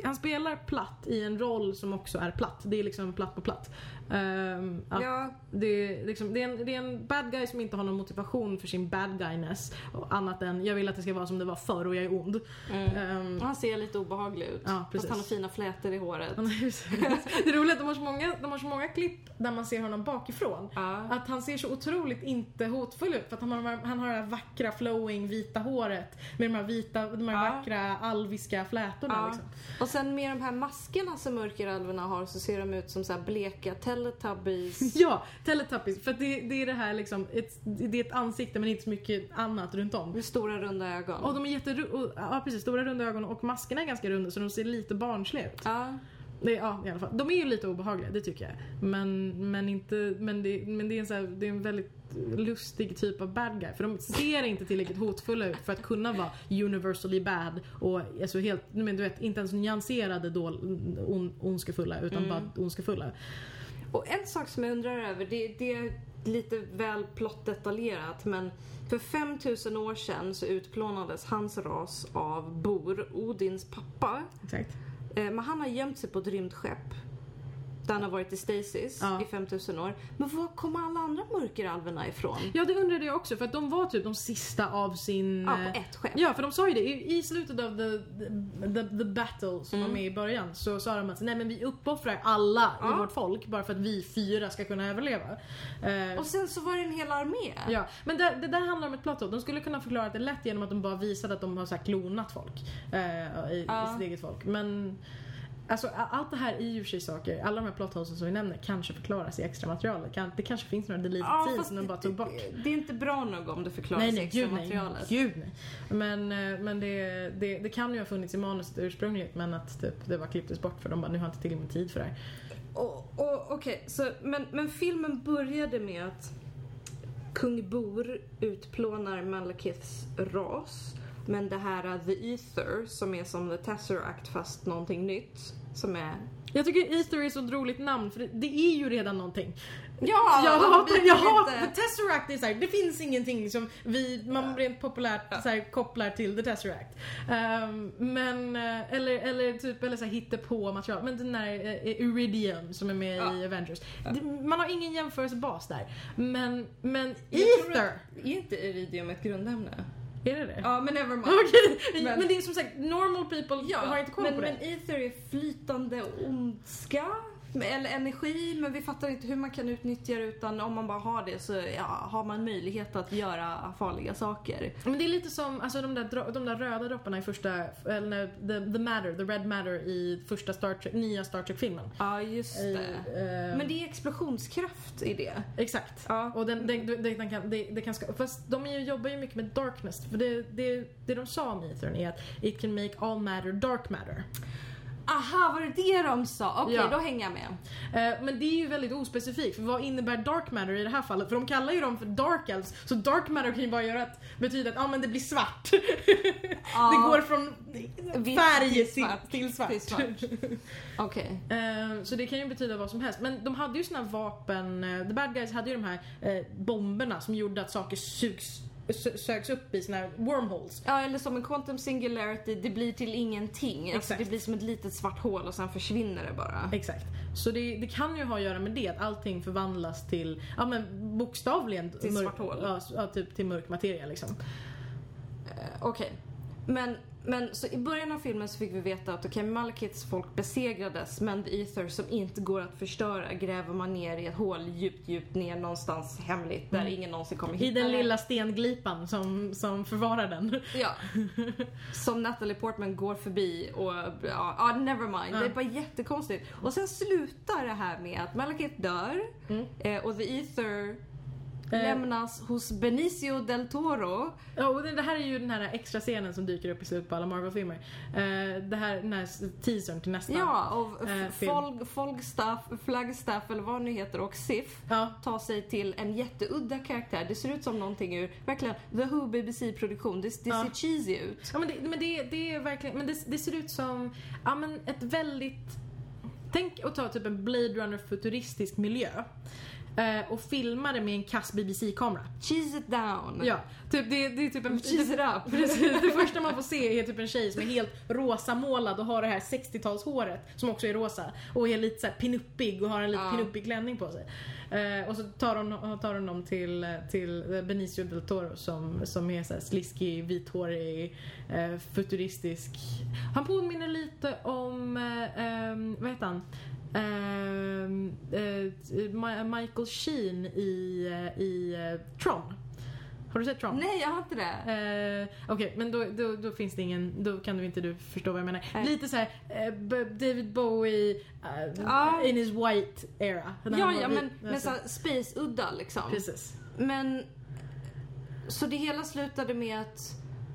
han spelar platt i en roll som också är platt. Det är liksom platt på platt. Att Ja, det, är liksom, det, är en, det är en bad guy som inte har någon motivation för sin bad guyness. Annat än jag vill att det ska vara som det var förr och jag är ond. mm. Ehm, han ser lite obehaglig ut. Ja, Fast han har fina flätor i håret. (laughs) det är roligt att de har, så många, de har så många klipp där man ser honom bakifrån. Ja. Att han ser så otroligt inte hotfull ut för att han har, han har det här vackra flowing vita håret med de här vita, de här Ja. vackra alviska flätorna liksom. Och sen med de här maskerna som mörkeralverna har så ser de ut som så här bleka teletubbies. (laughs) Ja, Teletubbies. För det, det är det här liksom, ett, det är ett ansikte men inte så mycket annat runt om. Med stora runda ögon. Och de är jätterunda, ja precis, stora runda ögon och maskerna är ganska runda så de ser lite barnsliga ut. Ja. Det, ja, i alla fall. De är ju lite obehagliga, det tycker jag. Men, men, inte, men, det, men det, är en så här, det är en väldigt lustig typ av bad guy. För de ser inte tillräckligt hotfulla ut för att kunna vara universally bad och alltså helt, men du vet, inte ens nyanserade då, on, ondskefulla utan Mm. bara ondskefulla. Och en sak som jag undrar över, det, det är lite väl plottdetaljerat men för 5000 år sedan så utplånades hans ras av Bor, Odins pappa. Exakt. Eh, Men han har gömt sig på ett rymdskepp. Där han har varit i stasis Ja. i 5000 år. Men var kommer alla andra mörkeralverna ifrån? Ja det undrade jag också för att de var typ de sista av sin... Ja, på ett skepp. Ja, för de sa ju det i, i slutet av the, the, the battle som Mm. var med i början så sa de att nej men vi uppoffrar alla Ja. i vårt folk bara för att vi fyra ska kunna överleva. Eh, Och sen så var det en hel armé. Ja, men det, det där handlar om ett plot. De skulle kunna förklara det lätt genom att de bara visade att de har så klonat folk. Eh, i, Ja. I sitt eget folk. Men Alltså allt det här är ju i sig saker, alla de här plot holesen som vi nämner kanske förklaras i extra material. Det, kan, det kanske finns några deleted Ja, scenes som de bara tog bort. det, det är inte bra nog om det förklaras Nej i nej, extra gud nej. materialet. Gud nej. Men, eh, men det, det, det kan ju ha funnits i manuset ursprungligt men att typ, det var klipptes bort för de bara nu har jag inte tillräckligt med tid för det här. Och, och, okej, så, men, men filmen började med att kung Bor utplånar Malekiths ras. Men det här uh, The Ether, som är som The Tesseract fast någonting nytt. Som är... Jag tycker Easter är ett så roligt namn för det, det är ju redan någonting. Ja! jag hatar, jag hatar, The Tesseract är så här, det finns ingenting som vi, man rent populärt så här, kopplar till The Tesseract. Ehm, men, eh, eller, eller typ, eller så här, hittepå material. Men den där uh, Iridium som är med Ja. i Avengers. Det, man har ingen jämförelsebas där. Men, men Ether, Är inte iridium ett grundämne? Är det det? Ja, men never mind. (laughs) Okej, men, Men- det är som sagt, normal people har inte koll men, på det. men ether är flytande ondska. Eller energi, men vi fattar inte hur man kan utnyttja det utan om man bara har det så ja, har man möjlighet att göra farliga saker. Men det är lite som alltså, de, där, de där röda dropparna i första, eller the, the matter, the red matter i första Star Trek, nya Star Trek-filmen. Ja, just I, det. eh, Men det är explosionskraft i det. Exakt. Ja. Och den, den, den, den kan, det, det kan ska, fast de ju, jobbar ju mycket med darkness. För det, det, det de sa om Ethern är att it can make all matter dark matter. Aha, var det det de sa? Okej, Ja. då hänger jag med. Eh, men det är ju väldigt ospecifikt. För vad innebär dark matter i det här fallet? För de kallar ju dem för dark elves. Så dark matter kan ju bara göra att, betyda att ah, men det blir svart. (laughs) Ja. det går från färg till svart. till svart. Svart. (laughs) Okej. Eh, Så det kan ju betyda vad som helst. Men de hade ju såna vapen, eh, the bad guys hade ju de här eh, bomberna som gjorde att saker sugs, sö- sögs upp i såna här wormholes. Ja, eller som en quantum singularity, det blir till ingenting. Alltså, Exakt. det blir som ett litet svart hål och sen försvinner det bara. Exakt. Så det, det kan ju ha att göra med det, att allting förvandlas till, ja men bokstavligen Till svart hål. Ja, typ till mörk materia liksom. Eh, Okej. Men, men så i början av filmen så fick vi veta att okej, Malekiths folk besegrades men The Ether som inte går att förstöra gräver man ner i ett hål djupt, djupt ner någonstans hemligt där ingen någonsin kommer hitta I den lilla stenglipan som, som förvarar den. Ja. (laughs) Som Natalie Portman går förbi och ja, ja never mind. Ja. Det är bara jättekonstigt. Och sen slutar det här med att Malekith dör Mm. eh, och The Ether. Lämnas hos Benicio del Toro. Ja, och det, här är ju den här extra scenen som dyker upp i slutet på alla Marvel-filmer. Eh, det här, den här teasern till nästa. Ja, och Eh, f- film. Folg, Folgstaff, Flagstaff eller vad nu heter och Sif Ja, tar sig till en jätteudda karaktär. Det ser ut som någonting ur, verkligen, The Who BBC-produktion. Det, det Ja. ser cheesy ut. Ja men det, men det, det är verkligen, men det, det ser ut som, ja men ett väldigt, tänk att ta typ en Blade Runner futuristisk miljö. Eh, och filmade med en kass BBC-kamera. Cheese it down. Ja, typ det, det är typ en... Cheese it up. (laughs) Precis, det första man får se är typ en tjej som är helt rosa målad och har det här 60-talshåret som också är rosa och är lite såhär pinuppig och har en lite Ja. pinuppig klänning på sig. Eh, och så tar hon, tar hon dem till, till Benicio del Toro som, som är såhär sliskig, vithårig, eh, futuristisk. Han påminner lite om, eh, ehm, vad heter han? Ehm, eh, Michael Sheen i, eh, i eh, Tron. Har du sett Tron? Nej, jag har inte det. Eh, Okej, men då, då, då finns det ingen, då kan du inte du förstå vad jag menar. Nej. Lite såhär eh, David Bowie eh, Ja. in his white era. Ja, ja, men, men Alltså, så space-udda liksom. Precis. Men... Så det hela slutade med att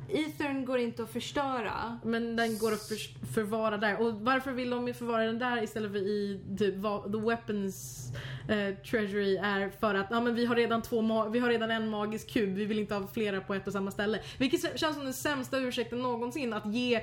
Ethern går inte att förstöra. Men den går att för, förvara där. Och varför vill de förvara den där istället för i typ the weapons eh, treasury är för att ja, men vi har redan två vi har redan en magisk kub, vi vill inte ha flera på ett och samma ställe. Vilket känns som den sämsta ursäkten någonsin att ge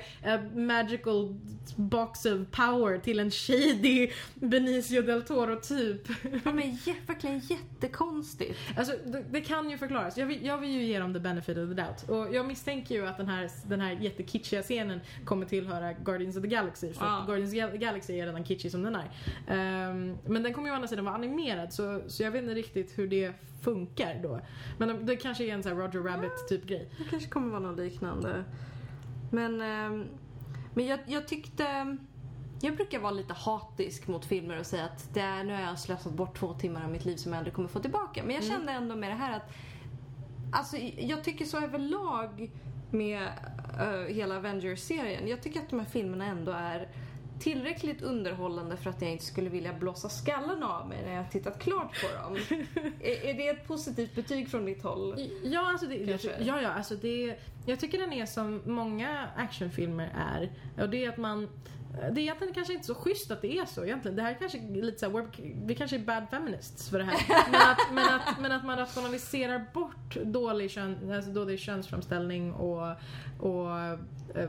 magical box of power till en shady Benicio del Toro typ. Ja, men verkligen jättekonstigt. Alltså det, det kan ju förklaras. Jag vill, jag vill ju ge dem the benefit of the doubt. Och jag misstänker ju att den här, den här jättekitschiga scenen kommer tillhöra Guardians of the Galaxy. För att Guardians of the Galaxy är redan kitschig som den är. Ehm, men den kommer ju å andra sidan vara animerad så, så jag vet inte riktigt hur det funkar då. Men det kanske är en sån här Roger Rabbit typ grej. Det kanske kommer vara något liknande. Men, ehm, men jag, jag tyckte... Jag brukar vara lite hatisk mot filmer och säga att det är, nu har jag slösat bort två timmar av mitt liv som jag aldrig kommer få tillbaka. Men jag Mm. kände ändå med det här att... Alltså, jag tycker så överlag med eh, hela Avengers-serien. Jag tycker att de här filmerna ändå är tillräckligt underhållande för att jag inte skulle vilja blåsa skallen av mig när jag tittat klart på dem. (laughs) är, är det ett positivt betyg från ditt håll? Ja, alltså det, Kanske. ja, ja, alltså det, jag tycker den är som många actionfilmer är. Och det är att man det är egentligen kanske inte så schysst att det är så egentligen. Det här är kanske lite så här, vi kanske är bad feminists för det här. Men att, men att, men att man rationaliserar bort dålig, kön, alltså dålig könsframställning och, och eh,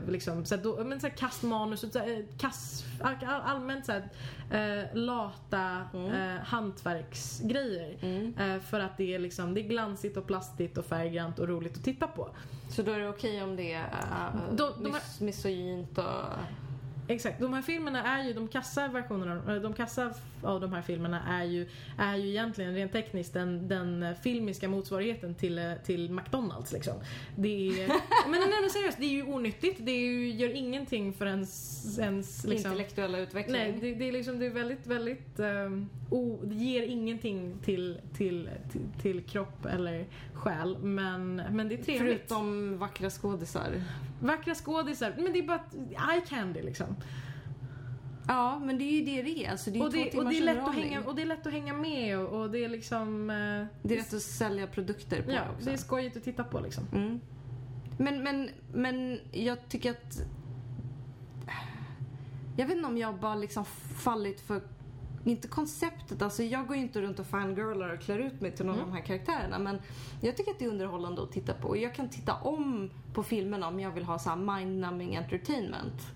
liksom så här, då, men så här kastmanus så här, all, all, allmänt så här, eh, lata Mm. eh, hantverksgrejer. Mm. Eh, för att det är liksom, det är glansigt och plastigt och färggrant och roligt att titta på. Så då är det okej om det är uh, De- de mis- misogynt och... Exakt, de här filmerna är ju, de kassa versionerna, eh, de kassa av de här filmerna är ju, är ju egentligen rent tekniskt den, den eh, filmiska motsvarigheten till, eh, till McDonalds liksom. Det är, (laughs) men nej men seriöst, det är ju onyttigt, det är ju, gör ingenting för ens, ens liksom, intellektuella utveckling. Nej, det, det är liksom, det är väldigt, väldigt, um, o, det ger ingenting till, till, till, till kropp eller själ men, men det är trevligt. Förutom vackra skådisar. Vackra skådisar, men det är bara eye candy liksom. Ja, men det är ju det det är. Alltså, det är och, det, och, det är lätt att hänga, och det är lätt att hänga med och, och det är liksom... eh, Det är rätt att sälja produkter på Ja, det också. det är skojigt att titta på liksom. Mm. Men, men, men jag tycker att... Jag vet inte om jag bara liksom fallit för... Inte konceptet, alltså jag går ju inte runt och fangirlar och klär ut mig till någon Mm. av de här karaktärerna men jag tycker att det är underhållande att titta på och jag kan titta om på filmerna om jag vill ha så här mind-numbing entertainment.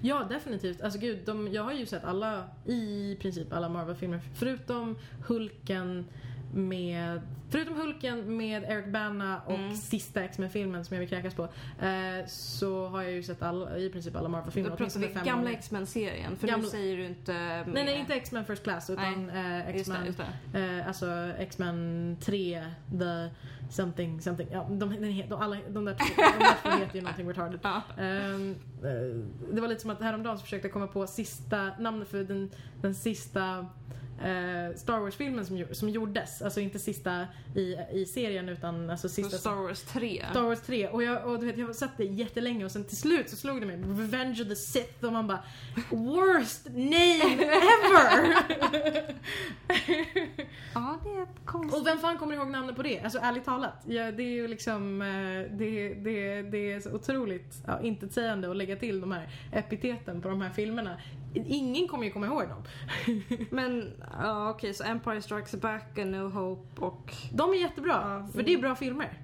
Ja, definitivt. Alltså gud, de, jag har ju sett alla, i princip alla Marvel-filmer. Förutom Hulken med Förutom Hulken med Eric Bana och Mm. sista X-Men-filmen som jag vill kräkas på. Eh, så har jag ju sett alla, i princip alla Marvel-filmer. Då pratar vi gamla. X-Men-serien för nu Gamla- säger du inte... Nej, med- nej, inte X-Men First Class utan eh, X-Men. Eh, alltså X-Men 3, the something, something. Ja, de, het, de, alla, de där två de heter ju någonting retarded. (laughs) Ja. Eh, det var lite som att häromdagen så försökte jag komma på sista namnet för den, den sista eh, Star Wars-filmen som, som gjordes. Alltså inte sista i, i serien utan alltså Så sista Star Wars 3. Star Wars 3 och jag, och du vet, jag satt det jättelänge och sen till slut så slog det mig Revenge of the Sith och man bara Worst name ever! (laughs) Ja, det är konstigt... Och vem fan kommer ihåg namnet på det? Alltså ärligt talat. Ja, det är ju liksom, eh, det, det, det är så otroligt ja, intetsägande att lägga till de här epiteten på de här filmerna. Ingen kommer ju komma ihåg dem. (laughs) Men, ja okej, så Empire Strikes Back, A No Hope och... De är jättebra, Ja, för det är bra filmer.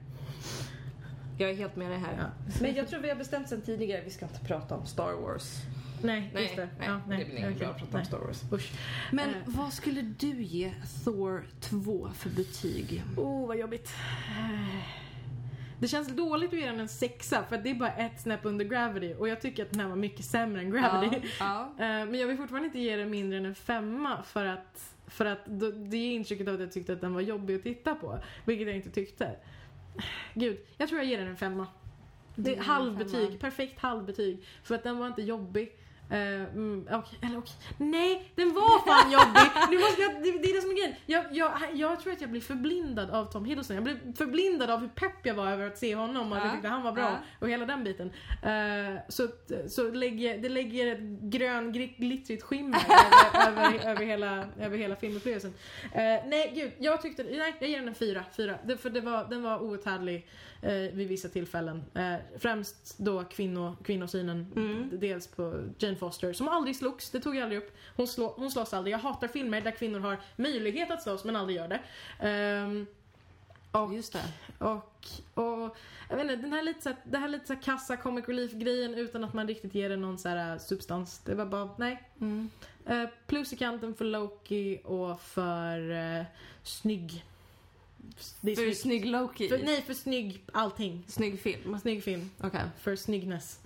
jag är helt med dig här. Ja. Men jag tror vi har bestämt sen tidigare, vi ska inte prata om Star Wars. Nej, Nej, just det. nej, ja, nej. det blir inget okej. bra att prata om Nej. Star Wars. Usch. Men Eh. vad skulle du ge Thor 2 för betyg? Oh, vad jobbigt. Det känns dåligt att ge den en sexa för det är bara ett snäpp under Gravity och jag tycker att den här var mycket sämre än Gravity. Ja, (laughs) Eh, Men jag vill fortfarande inte ge den mindre än en femma för att, för att det ger intrycket av att jag tyckte att den var jobbig att titta på. Vilket jag inte tyckte. Gud, jag tror jag ger den en femma. Det är halvbetyg, perfekt halvbetyg. För att den var inte jobbig. Eh, mm, okej, eller okej. Nej, den var fan jobbig! Nu måste jag, det, det är det som är grejen. Jag, jag, jag tror att jag blir förblindad av Tom Hiddleston. Jag blir förblindad av hur pepp jag var över att se honom och att jag Ja, tyckte han var bra. ja. Och hela den biten. Eh, så så lägger, det lägger ett grön glittrigt skimmer (laughs) över, över, över, hela, över hela filmupplevelsen. Eh, nej, gud. Jag tyckte, nej, jag ger den en fyra. fyra. Det, för det var, den var outhärdlig eh, vid vissa tillfällen. Eh, främst då kvinno, kvinnosynen. Mm. Dels på Jane Foster, som aldrig slogs. Det tog jag aldrig upp. Hon, slå, hon slåss aldrig. Jag hatar filmer där kvinnor har möjlighet att slåss men aldrig gör det. Ehm, och, Just det. och, och jag vet inte, den här lite så här, det här lite så här kassa comic relief grejen utan att man riktigt ger det någon så här substans. Det var bara, nej. Mm. Eh, plus i kanten för Loki och för uh, snygg. Det är För snygg. snygg Loki? För, nej, för snygg allting. Snygg film? Snygg film. Okej. För snyggness.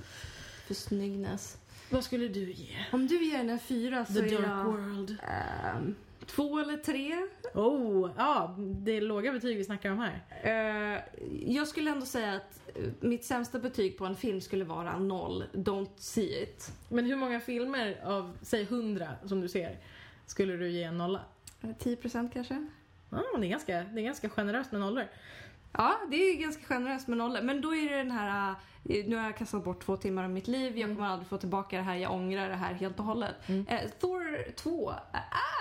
För snyggness. Vad skulle du ge? Om du ger den en fyra så The är Dark jag... World. ehm, två eller tre? Oh, ja, det är låga betyg vi snackar om här. Eh, jag skulle ändå säga att eh, mitt sämsta betyg på en film skulle vara noll. Don't see it. Men hur många filmer av, säg 100 som du ser, skulle du ge en nolla? Eh, 10% kanske? Ja, det, är ganska, det är ganska generöst med nollor. Ja, det är ganska generöst med nollor. Men då är det den här, eh, nu har jag kastat bort två timmar av mitt liv, jag kommer aldrig få tillbaka det här, jag ångrar det här helt och hållet. Mm. Eh, Thor 2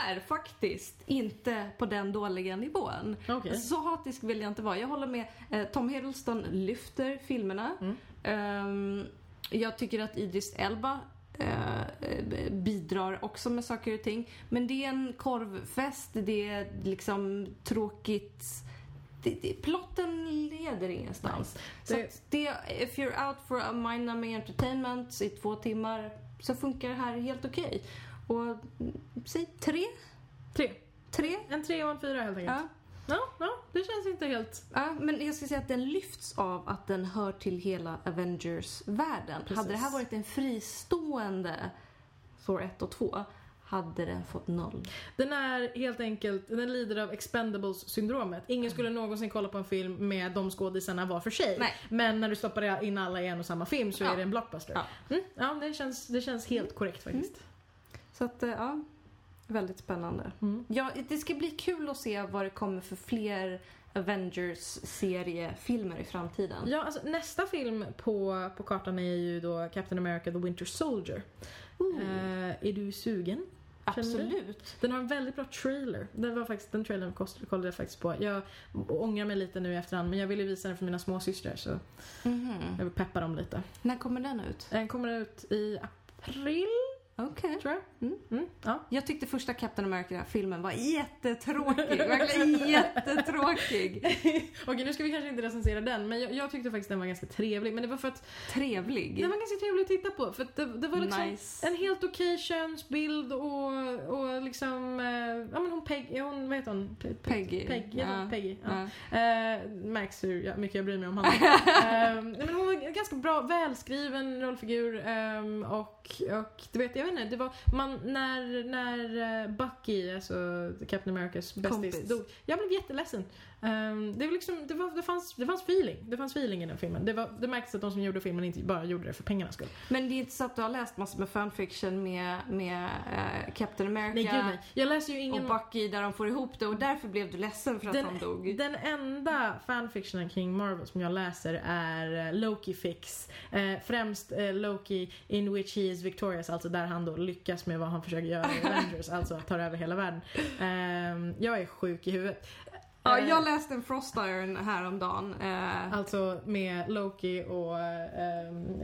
är faktiskt inte på den dåliga nivån. Okej. Så hatisk vill jag inte vara. Jag håller med. Eh, Tom Hiddleston lyfter filmerna. Mm. Ehm, jag tycker att Idris Elba eh, bidrar också med saker och ting. Men det är en korvfest, det är liksom tråkigt. Det, det, plotten leder ingenstans. Så Det- if you're out for a mind-numbing entertainment i två timmar så funkar det här helt okej. Och mm, säg tre? Tre. Tre? En tre och en fyra helt enkelt. Ja. Ja, ja, det känns inte helt... Ja, men jag ska säga att den lyfts av att den hör till hela Avengers-världen. Hade det här varit en fristående Thor 1 och 2 hade den fått noll. Den är helt enkelt, den lider av expendables-syndromet. Ingen skulle någonsin kolla på en film med de skådisarna var för sig. Nej. Men när du stoppar in alla i en och samma film så Ja. är det en blockbuster. Ja. Mm, ja det, känns, det känns helt korrekt faktiskt. Så att, eh, ja. Väldigt spännande. Mm. Ja, det ska bli kul att se vad det kommer för fler Avengers-seriefilmer i framtiden. Ja, alltså, nästa film på, på kartan är ju då Captain America The Winter Soldier. Eh, är du sugen? absolut. Den har en väldigt bra trailer. Den, var faktiskt, den trailern kollade jag faktiskt på. Jag ångrar mig lite nu i efterhand men jag ville visa den för mina småsystrar så Mhm. jag vill peppa dem lite. När kommer den ut? Den kommer ut i april Okej. tror jag. Mm. Mm, ja. Jag tyckte första Captain America-filmen var jättetråkig. (laughs) Verkligen jättetråkig. (laughs) Okej nu ska vi kanske inte recensera den men jag, jag tyckte faktiskt den var ganska trevlig. Men det var för att Trevlig. den var ganska trevlig att titta på. För det, det var liksom Nice. en helt okej könsbild och, och liksom, eh, ja men hon Peg, ja, hon, vad heter hon? Pe- Pe- Peggy. Peg, ja. Peggy. Ja. Ja. Eh, märks hur ja, mycket jag bryr mig om honom. (laughs) nej, men hon var en ganska bra, välskriven rollfigur. ehm, och, och du vet, jag vet inte, det var, man, när, när eh, Bucky, alltså Captain Americas bästis, dog. Jag blev jätteledsen. Ehm, det, var liksom, det, var, det, fanns, det fanns feeling. Det fanns feeling i den filmen. Det, var, det märktes att de som gjorde filmen inte bara gjorde det för pengarnas skull. Men det är inte så att du har läst massor med fanfiction med, med eh, Captain America Nej gud nej. Jag läser ju ingen... och Bucky där de får ihop det och därför blev du ledsen för att Den- han dog. Den enda fanfictionen kring Marvel som jag läser är eh, Loki Fix. Eh, främst eh, Loki in which he is victorious, alltså där han då lyckas med vad han försöker göra i (laughs) Avengers, alltså tar över hela världen. Ehm, jag är sjuk i huvudet. Ja, Eh, jag läste en Frost Iron häromdagen. Eh, Alltså med Loki och...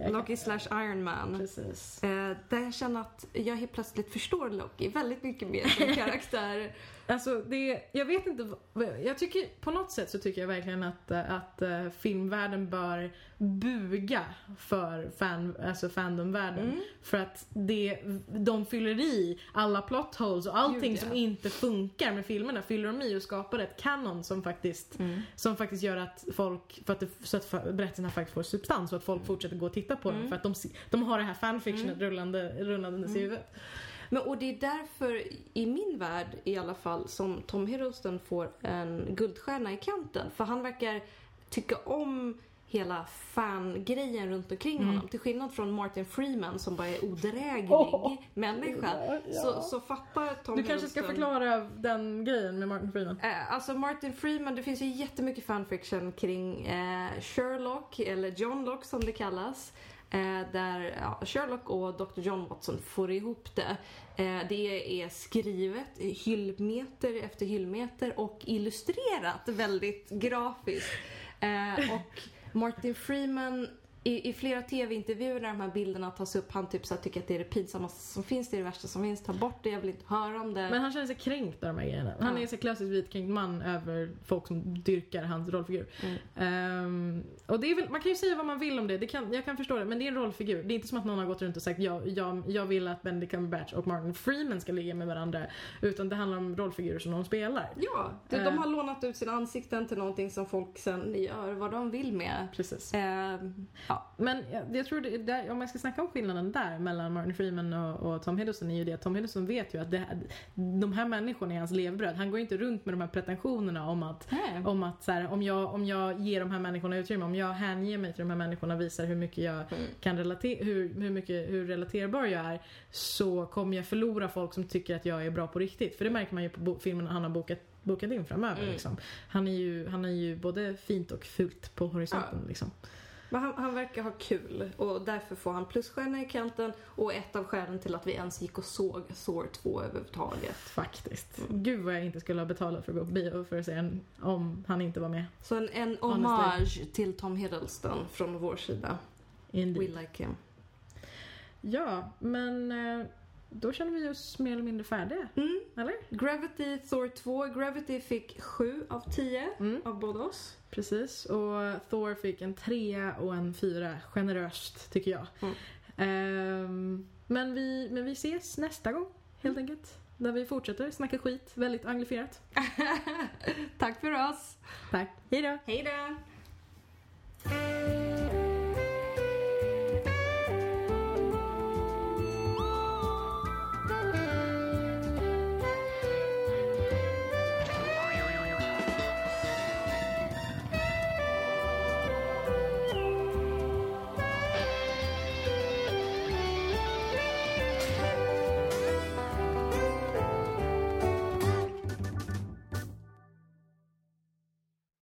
jag Loki slash Iron Man. Precis. Eh, där jag känner att jag helt plötsligt förstår Loki väldigt mycket mer som (laughs) karaktär. Alltså det, jag vet inte, jag tycker på något sätt så tycker jag verkligen att, eh, att eh, filmvärlden bör buga för fan, alltså fandomvärlden. Mm. För att det, de fyller i alla plot holes och allting Gud, ja. som inte funkar med filmerna fyller de i och skapar ett kanon som faktiskt, Mm. som faktiskt gör att folk, för att det, så att berättelserna faktiskt får substans och att folk fortsätter gå och titta på dem Mm. för att de, de har det här fanfictionet rullande, rullandes i huvudet. Men, och det är därför, i min värld i alla fall, som Tom Hiddleston får en guldstjärna i kanten. För han verkar tycka om hela fangrejen runt omkring Mm. honom. Till skillnad från Martin Freeman som bara är odräglig Åh, människa. ja, ja. Så, så fattar Tom Du kanske ska förklara den grejen med Martin Freeman. Eh, alltså Martin Freeman, det finns ju jättemycket fanfiction kring eh, Sherlock, eller John Lock som det kallas. Eh, där ja, Sherlock och Dr. John Watson får ihop det. Eh, det är skrivet hyllmeter efter hyllmeter och illustrerat väldigt grafiskt. Eh, och Martin Freeman i, i flera tv-intervjuer när de här bilderna tas upp, han typ så här, tycker att det är det pinsammaste som finns, det är det värsta som finns, ta bort det, jag vill inte höra om det. Men han känner sig kränkt av de här grejerna. Han Ja. är så klassiskt vitkränkt man över folk som dyrkar hans rollfigur. Mm. Ehm, och det är väl, man kan ju säga vad man vill om det, det kan, jag kan förstå det, men det är en rollfigur. Det är inte som att någon har gått runt och sagt jag, jag, jag vill att Benedict Cumberbatch och Martin Freeman ska ligga med varandra. Utan det handlar om rollfigurer som de spelar. Ja, de, Eh. de har lånat ut sina ansikten till någonting som folk sen gör vad de vill med. Precis. Eh, ja. Men jag, jag tror det, det, om jag ska snacka om skillnaden där mellan Martin Freeman och, och Tom Hiddleston är ju det att Tom Hiddleston vet ju att det, de här människorna är hans levebröd. Han går inte runt med de här pretensionerna om att Nej. Om att så här, om, jag, om jag ger de här människorna utrymme, om jag hänger mig till de här människorna och visar hur mycket jag Mm. kan relatera, hur, hur, mycket, hur relaterbar jag är så kommer jag förlora folk som tycker att jag är bra på riktigt. För det märker man ju på filmerna han har bokat, bokat in framöver. Mm. Liksom. Han, är ju, han är ju både fint och fult på horisonten. Liksom. Men han, han verkar ha kul och därför får han plusstjärna i kanten och ett av skälen till att vi ens gick och såg Thor 2 överhuvudtaget. Faktiskt. Gud vad jag inte skulle ha betalat för att gå på bio för att se den om han inte var med. Så en, en hommage till Tom Hiddleston från vår sida. Indeed. We like him. Ja, men eh, då känner vi oss mer eller mindre färdiga. Mm. Eller? Gravity Thor 2. Gravity fick 7 av 10 Mm. av båda oss. Precis, och Thor fick en trea och en fyra generöst tycker jag. Mm. Ehm, men, vi, men vi ses nästa gång helt enkelt. Där vi fortsätter snacka skit, väldigt anglifierat. (laughs) Tack för oss. Tack, hejdå! Hej då!